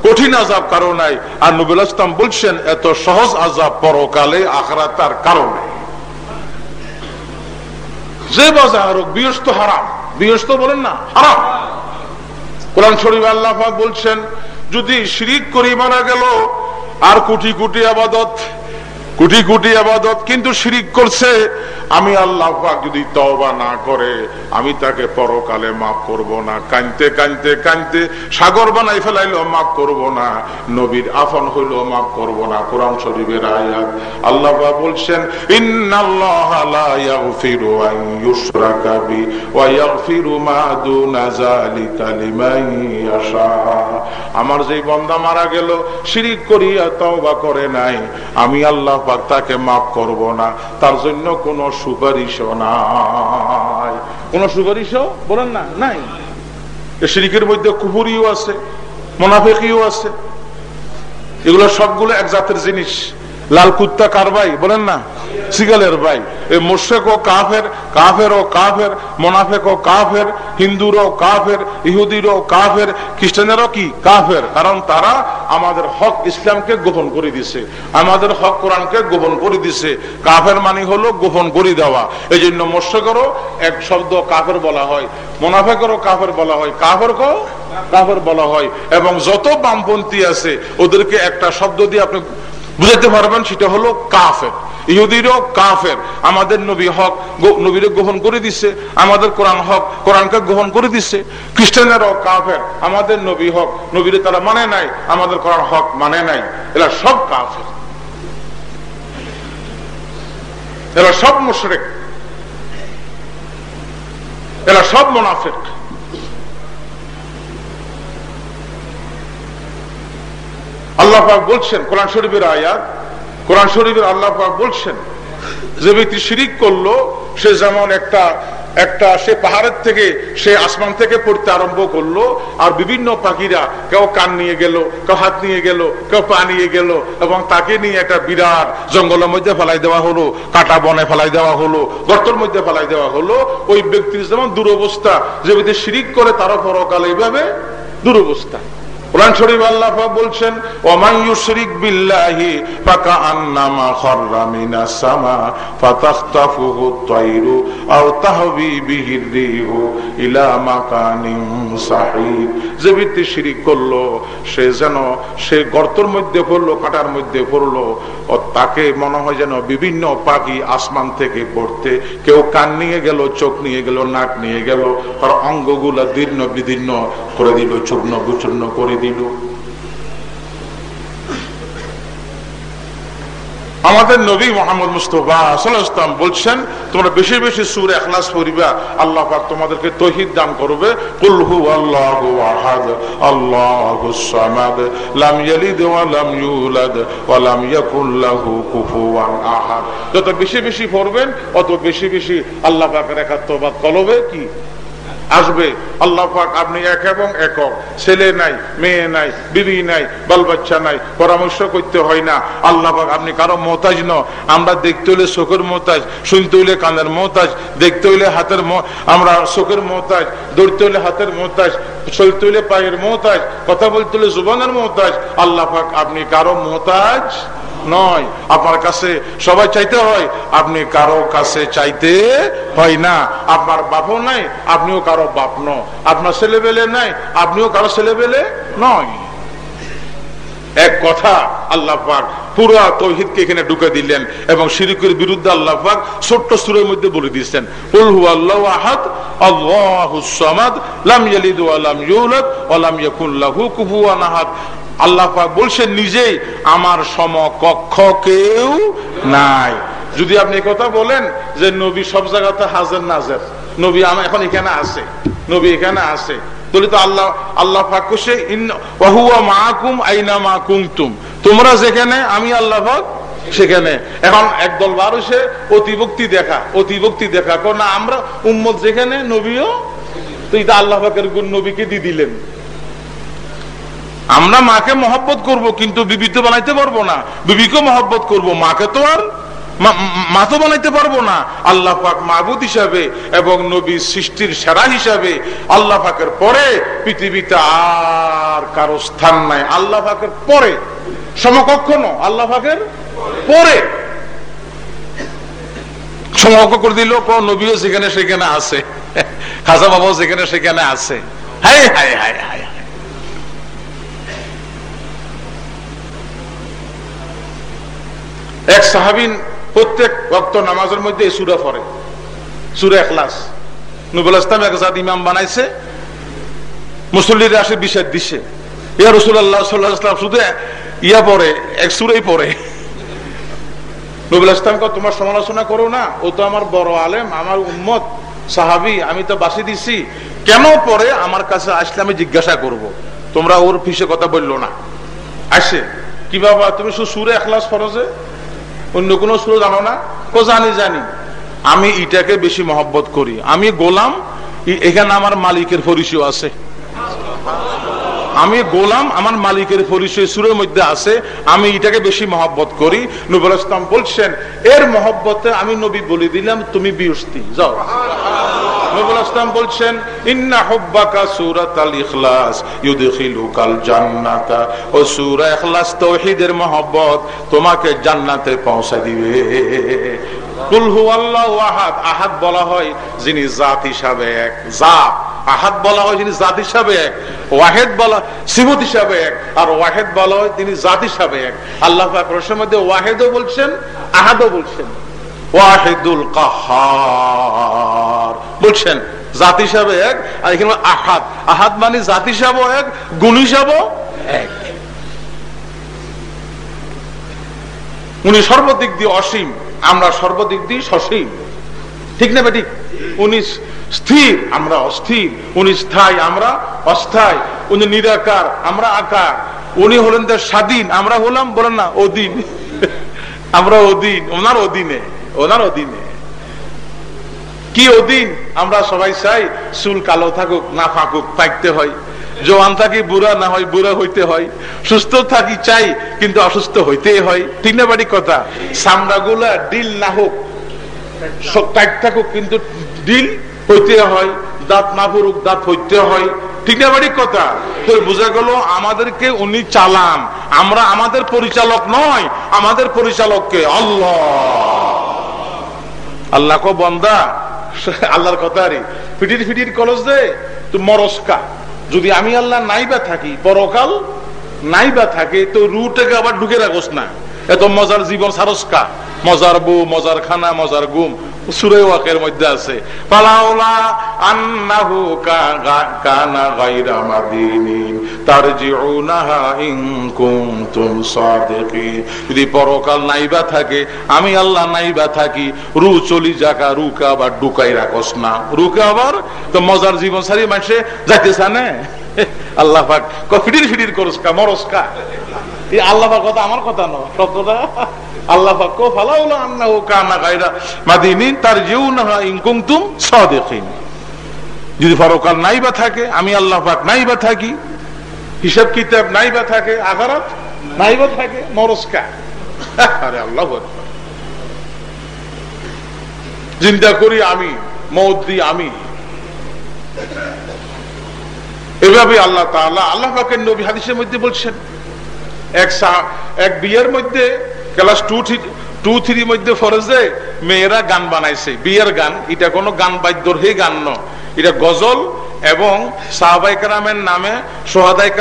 কঠিন আজাব কারও নাই। আর নবুল ইসলাম বলছেন, এত সহজ আজাব পরকালে আখরা তার কারণে যে বাজার হোক, বিয়স্ত হারাম। বিয়স্ত বলেন না, হারাম। কোরআন শরীফ আল্লাহ বলছেন, যদি শিরিক করি মারা গেল, আর কোটি কোটি আবাদত কোটি কোটি আবাদত কিন্তু শিরিক করছে। আমি আল্লাহ যদি তওবা না করে, আমি তাকে পরকালে মাফ করব না। কানতে কানতে কানতে সাগর বানাই ফেলাইলো, মাফ করব না। নবীর আফন হইল, মাফ করব না। কোরআন শরীফের আয়াত আল্লাহ বলছেন আমার যেই বান্দা মারা গেল, শিরিক করিয়া তওবা করে নাই। আমি আল্লাহ পাক তাকে মাফ করব না, তার জন্য কোন সুপারিশও নাই। কোন সুপারিশও বলেন না? নাই। শিরিকের মধ্যে কুপুরিও আছে, মোনাফেকিও আছে। এগুলো সবগুলো এক জাতের জিনিস। লাল কুত্তা কার ভাই? বলেন না। সিগালের ভাই। এই মোশেক ও কাফের কাফের ও কাফের মোনাফেক ও কাফের, হিন্দুরও কাফের, ইহুদিরও কাফের, খ্রিস্টানেরও কি? কাফের। কারণ তারা আমাদের হক ইসলামকে গোপন করে দিছে। আমাদের হক কোরআনকে গোপন করে দিছে। কাফের মানে হলো গোপন করে দেওয়া। এই জন্য মোশেকেরও এক শব্দ কাফের বলা হয়, মোনাফেকেরও কাফের বলা হয়, কাফেরকেও কাফের বলা হয়। এবং যত বামপন্থী আছে, ওদেরকে একটা শব্দ দিয়ে আপনি বুঝাতে পারবেন, সেটা হলো কাফের। ইহুদিরও কাফের। আমাদের নবী হক নবীরে গ্রহণ করে আমাদের কোরআন হক কোরআনকে গ্রহণ করে খ্রিস্টানেরও কাফের। আমাদের নবী হক, নবীরে তারা মানে নাই, আমাদের কোরআন হক মানে নাই। এরা সব কাফের। এরা সব মুশরেক। এরা সব মোনাফেক। আল্লাহ বলছেন, কোরআন শরীফের আয়াত, কোরআন শরীফের আল্লাহ বলছেন, যে ব্যক্তি শিরিক করল, সে যেমন একটা একটা, সে পাহাড়ের থেকে, সে আসমান থেকে পড়তে আরম্ভ করল, আর বিভিন্ন পাখিরা কেউ কান নিয়ে গেল, কেউ হাত নিয়ে গেল, কেউ পা নিয়ে গেল, এবং তাকে নিয়ে একটা বিরাট জঙ্গলের মধ্যে ফেলাই দেওয়া হলো, কাটা বনে ফেলাই দেওয়া হলো, গর্তর মধ্যে ফেলাই দেওয়া হলো, ওই ব্যক্তির যেমন দুরবস্থা, যে ব্যক্তি শিরিক করে তারও পরকালে এইভাবে দুরবস্থা। যে ব্যক্তি শিরিক করল, সে যেন সে গর্তের মধ্যে পড়ল, কাটার মধ্যে পড়ল, ও তাকে মনে হয় যেন বিভিন্ন পাখি আসমান থেকে পড়তে, কেউ কান নিয়ে গেল, চোখ নিয়ে গেল, নাক নিয়ে গেল আর অঙ্গগুলা দীর্ণ বিদীর্ণ করে দিল, চূর্ণ বিচূর্ণ করে দিল। আমাদের নবী মোহাম্মদ মুস্তফা সাল্লাম বলছেন, তোমরা বেশি বেশি সুর এখলাস পড়িবা, আল্লাহ পাক তোমাদেরকে তহিদ দান করবে। কুলহু আল্লাহু আল্লাহু সামাদ, লাম ইয়ালিদ ওয়া লাম ইউলাদ, ওয়া লাম ইয়াকুল লাহু কুফুয়ান আহাদ। যত বেশি বেশি পড়বেন, অত বেশি বেশি আল্লাহ পাকের একাত্মবাদ কলবে কি? আসবে। আল্লাহ পাক আপনি এক এবং একক। ছেলে নাই, মেয়ে নাই, বিবি নাই বাল বাচ্চা নাই, পরামর্শ করতে হয় না। আল্লাহ পাক আপনি কারও মতাজ ন আমরা দেখতে হইলে চোখের মতাজ শুনতে হইলে কানের মতাজ দেখতে হইলে হাতের আমরা চোখের মতাজ দৌড়তে হইলে হাতের মতাজ চলতে হইলে পায়ের মতাজ কথা বলতে হইলে জুবানের মতাজ আল্লাহ পাক আপনি কারও মতাজ নয়। আপনার কাছে সবাই চাইতে হয়, আপনি কারও কাছে চাইতে হয় না। আপনার বাপও নাই, আপনিও কারও বাপ ন। আপনার ছেলেবেলে নাই, আপনিও কারও ছেলেবেলে নয়। এক কথা, আল্লাহ পাক পুরা তৌহিদকে এখানে ঢুকে দিলেন এবং শিরিকের বিরুদ্ধে আল্লাহ ছোট্ট সুরের মধ্যে বলে উলহু আল্লাহ আহাদ। বলছেন নিজেই, আমার সমকক্ষ কেউ নাই। যদি আপনি কথা বলেন যে নবী সব জায়গাতে হাজার নাজের নবী আমার এখন এখানে আছে। নবী এখানে আছে। তাহলে তো আল্লাহ আল্লাহ পাক কোসে ওয়াহুয়া মাকুম আইনা মা কুমতুম তোমরা যেখানে, আমি আল্লাহ পাক সেখানে। এখন একদল মানুষে অতিভক্তি দেখা অতিভক্তি দেখা। না, আমরা উম্মত যেখানে, নবীও তো এটা আল্লাহ পাকের গুণ নবীকে দিয়ে দিলেন। আমরা মাকে মহব্বত করব, কিন্তু বিবি তো বানাইতে পারব না। বিবিকে মহব্বত করব, মাকে তো আর মা তো বানাইতে পারব না। আল্লাহ পাক মাহবুদ হিসাবে এবং নবী সৃষ্টির সেরা হিসাবে আল্লাহ পাকের পরে পৃথিবীতে আর কারও স্থান নাই। আল্লাহ পাকের পরে। সমকক্ষ ন আল্লাহ পাকের পরে। সমকক্ষ করে দিল কোন নবীও যেখানে সেখানে আছে, খাজা বাবাও যেখানে সেখানে আছে। হাই হাই হাই হাই এক সাহাবিন প্রত্যেক ভক্ত নামাজের মধ্যে এই সুরা পড়ে। সুরা এখলাস। নুবুল ইসলাম এক জাত ইমাম বানাইছে, মুসল্লিরা আসে বিষের দিছে। ইয়া রসুল্লাহ সাল্লাহ শুধু ইয়া পড়ে, এক সুরেই পড়ে। নবুল ইসলামকে তোমার সমালোচনা করো না, ও তো আমার বড় আলেম, আমার উম্মত, সাহাবি, আমি তো বাসি দিছি। কেন পরে আমার কাছে আসলে আমি জিজ্ঞাসা করব। তোমরা ওর ফিসে কথা বলল না। আসে। কি বাবা, তুমি সুরে এখলাস ফরজে অন্য কোন সুর জানো না। ও জানি জানি। আমি ইটাকে বেশি মহব্বত করি। আমি গোলাম এখানে আমার মালিকের পরিচয় আছে। আমি গোলাম, আমার মালিকের পরিচয় সুরের মধ্যে আছে। আমি এটাকে বেশি মহব্বত করি। নবুল ইসলাম বলছেন, এর মহব্বতে আমি নবী বলে দিলাম, তুমি বিয়স্তি। যাও। বলছেন, ইন্না হুব্বাকা আল ইখলাস, ইউদখিলুকাল জান্নাতা। ও সূরা ইখলাস তাওহীদের তোমাকে জান্নাতে পৌঁছে দিবে। কুল হু আল্লাহু আহাদ আহাদ বলা হয় যিনি জাত হিসাবে এক, জাত। আহাদ বলা হয় যিনি জাত হিসাবে এক, ওয়াহেদ বলা হিসাবে এক, আর ওয়াহেদ বলা হয় তিনি জাত হিসাবে এক। আল্লাহ প্রশ্নের মধ্যে ওয়াহেদও বলছেন, আহাদও বলছেন। ওয়াহেদুল কাহার। বলছেন, জাত হিসাবে এক, আর এখানে আহাদ। আহাদ মানে জাত হিসাবও এক, গুণ হিসাবও এক। উনি সর্বদিক দিয়ে অসীম, আমরা সর্বদিক দিয়ে সসীম। ঠিক না বেটি? উনি স্থির, আমরা অস্থির। উনি স্থায়ী, আমরা অস্থায়ী। উনি নিরাকার, আমরা আকার। উনি হলেন তার স্বাধীন, আমরা হলাম বলেন না অধীন। আমরা অধীন, ওনার অধীনে ওনার অধীনে। কি অধীন? আমরা সবাই চাই চুল কালো থাকুক, না ফাঁকুক, থাকতে হয়। জোয়ান থাকি বুড়া, না হয় বুড়া হইতে হয়। সুস্থ থাকি চাই, কিন্তু অসুস্থ হইতে হয়। ঠিক না বাড়ি কথা? সামরা গুলা ডিল না হোক টাইট থাকুক, কিন্তু ডিল হইতে হয়। দাঁত না ফুরুক দাঁত হইতে হয়। ঠিক বাড়ির কথা? তো বোঝা গেল, আমাদেরকে উনি চালান। আমরা আমাদের পরিচালক নয়, আমাদের পরিচালককে আল্লাহ। আল্লাহ কো বন্দা আল্লাহর কথা আরে। ফিটির ফিটির কলস দে, তো মরস্কা যদি আমি আল্লাহ নাইবা থাকি, পরকাল নাইবা থাকে, তো রুটাকে আবার ঢুকে রাখোস না। এত মজার জীবন সারস্কা। মজার বউ, মজার খানা, মজার গুম সুরে ওয়াকের মধ্যে আছে পালাউলা আন্নাহু কানা গায়রা মাদিনিন তারজিউনাহা যদি পরকাল নাইবা থাকে, আমি আল্লাহ নাইবা থাকি, রু চলি জাকা রুকা আবার ঢুকাই রাখস না। রুকা আবার তো মজার জীবন সারি মানুষে যাইতে চানে আল্লাহ পাক ফিটির ফিটির করস কা, মরস কা। কথা আমার কথা নয় সাদিকিন। যদি পরকাল নাইবা থাকে, আমি আল্লাহ পাক নাইবা থাকি। হিসাব কিতাব নাইবা থাকে আগারাত নাইবা থাকে আল্লাহ চিন্তা করি আমি মত আমি। এভাবে আল্লাহ আল্লাহ পাকের নবী হাদিসের মধ্যে বলছেন এক বিয়ের মধ্যে ক্লাস টু টু মধ্যে মেয়েরা গান বানাইছে। বিয়ের গান, এটা কোনো গান বাদ্যর হে গান ন। এটা গজল এবং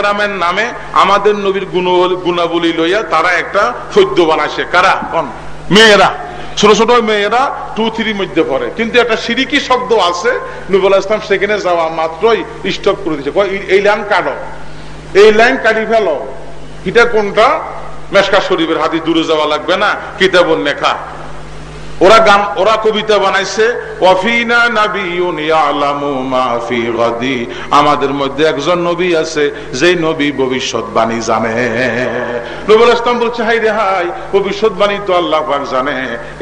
নামে নামে আমাদের নবীর গুণ, গুণাবলী লইয়া তারা একটা সদ্য বানাইছে। কারা? কোন? মেয়েরা। ছোট ছোট মেয়েরা টু থ্রি মধ্যে পড়ে। কিন্তু একটা সিরিকি শব্দ আছে নবুল ইসলাম সেখানে যাওয়া মাত্রই স্টপ করে দিচ্ছে এই লাইন কাটো। এই লাইন কাটি ফেলো। এটা কোনটা? মেসকা শরীফের হাতি দূরে যাওয়া লাগবে না কিতাবন লেখা ওরা গান, ওরা কবিতা বানাইছে। আমাদের মধ্যে একজন নবী আছে যে নবী ভবিষ্যৎবাণী জানে। নবুল ইসলাম বলছে হাই রে হাই ভবিষ্যৎবাণী তো আল্লাহ জানে।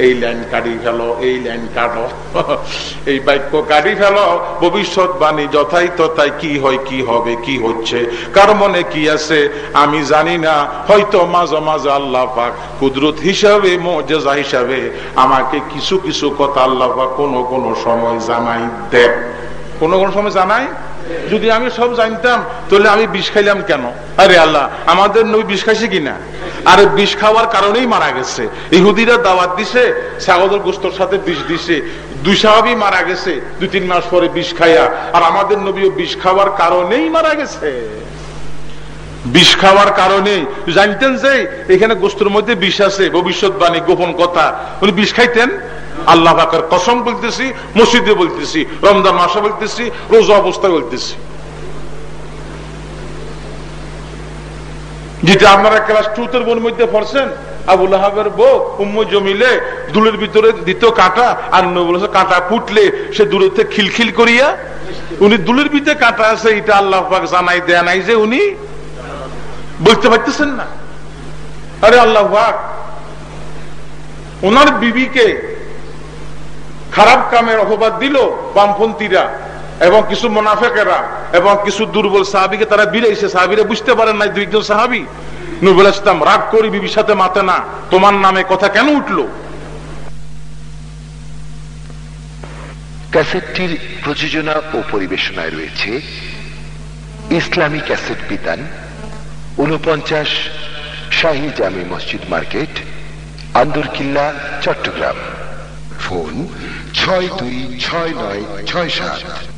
এই লাইন কাটি এই লাইন এই বাক্য কাটি ফেলো, ভবিষ্যৎবাণী যথাই কি হয়, কি হবে, কি হচ্ছে, কার মনে কি আছে, আমি জানি না। হয়তো মাঝে মাঝে আল্লাহ পাক কুদরত হিসাবে মজা হিসাবে আমার আমাকে কিছু কিছু কথা আল্লাহ কোনো কোনো সময় জানাই দেন। কোনো কোনো সময় জানাই? যদি আমি সব জানতাম, তাহলে আমি বিষ খাইলাম কেন? আরে আল্লাহ, আমাদের নবী বিষ খাইছে কিনা? আর বিষ খাওয়ার কারণেই মারা গেছে। ইহুদিরা দাওয়াত দিছে, ছাগলের গোস্তর সাথে বিষ দিছে। দুই সাহাবি মারা গেছে, দুই তিন মাস পরে বিষ খাইয়া। আর আমাদের নবীও বিষ খাওয়ার কারণেই মারা গেছে। বিষ খাওয়ার কারণে, জানতেন যে এখানে গোস্তুর মধ্যে বিষ আছে, ভবিষ্যৎবাণী, গোপন কথা। উনি বিষ খাইতেন। আল্লাহ পাকের কসম বলতেছি, মসজিদে বলতেছি, রমজান মাসে বলতেছি, রোজা অবস্থায় বলতেছি। যেটা আপনারা ক্লাস টুতের বোন মধ্যে পড়ছেন আবুল আহাবের বউ, উম্ম জমিলে দুলের ভিতরে দিত কাটা, আর বলেছে, কাটা ফুটলে সে দূরের খিলখিল করিয়া, উনি দুলের ভিতরে কাটা আছে, এটা আল্লাহ পাক জানাই দেয়া নাই যে উনি বলতে পারতেছেন না? আরে আল্লাহ ওনার বিবিকে খারাপ কামের অপবাদ দিল বামপন্থীরা এবং কিছু মোনাফেকেরা এবং কিছু দুর্বল সাহাবিকে তারা বিরাইছে। সাহাবিরা বুঝতে পারেন নাই দুইজন সাহাবি নুবুল ইসলাম, রাগ করি বিবির সাথে মাতে না, তোমার নামে কথা কেন উঠল? ক্যাসেটটির প্রযোজনা ও পরিবেশনায় রয়েছে ইসলামী ক্যাসেট বিতান। উনপঞ্চাশ শাহী জামি মসজিদ মার্কেট আন্দরকিল্লা চট্টগ্রাম। ফোন ছয় দুই ছয় নয় ছয় সাত।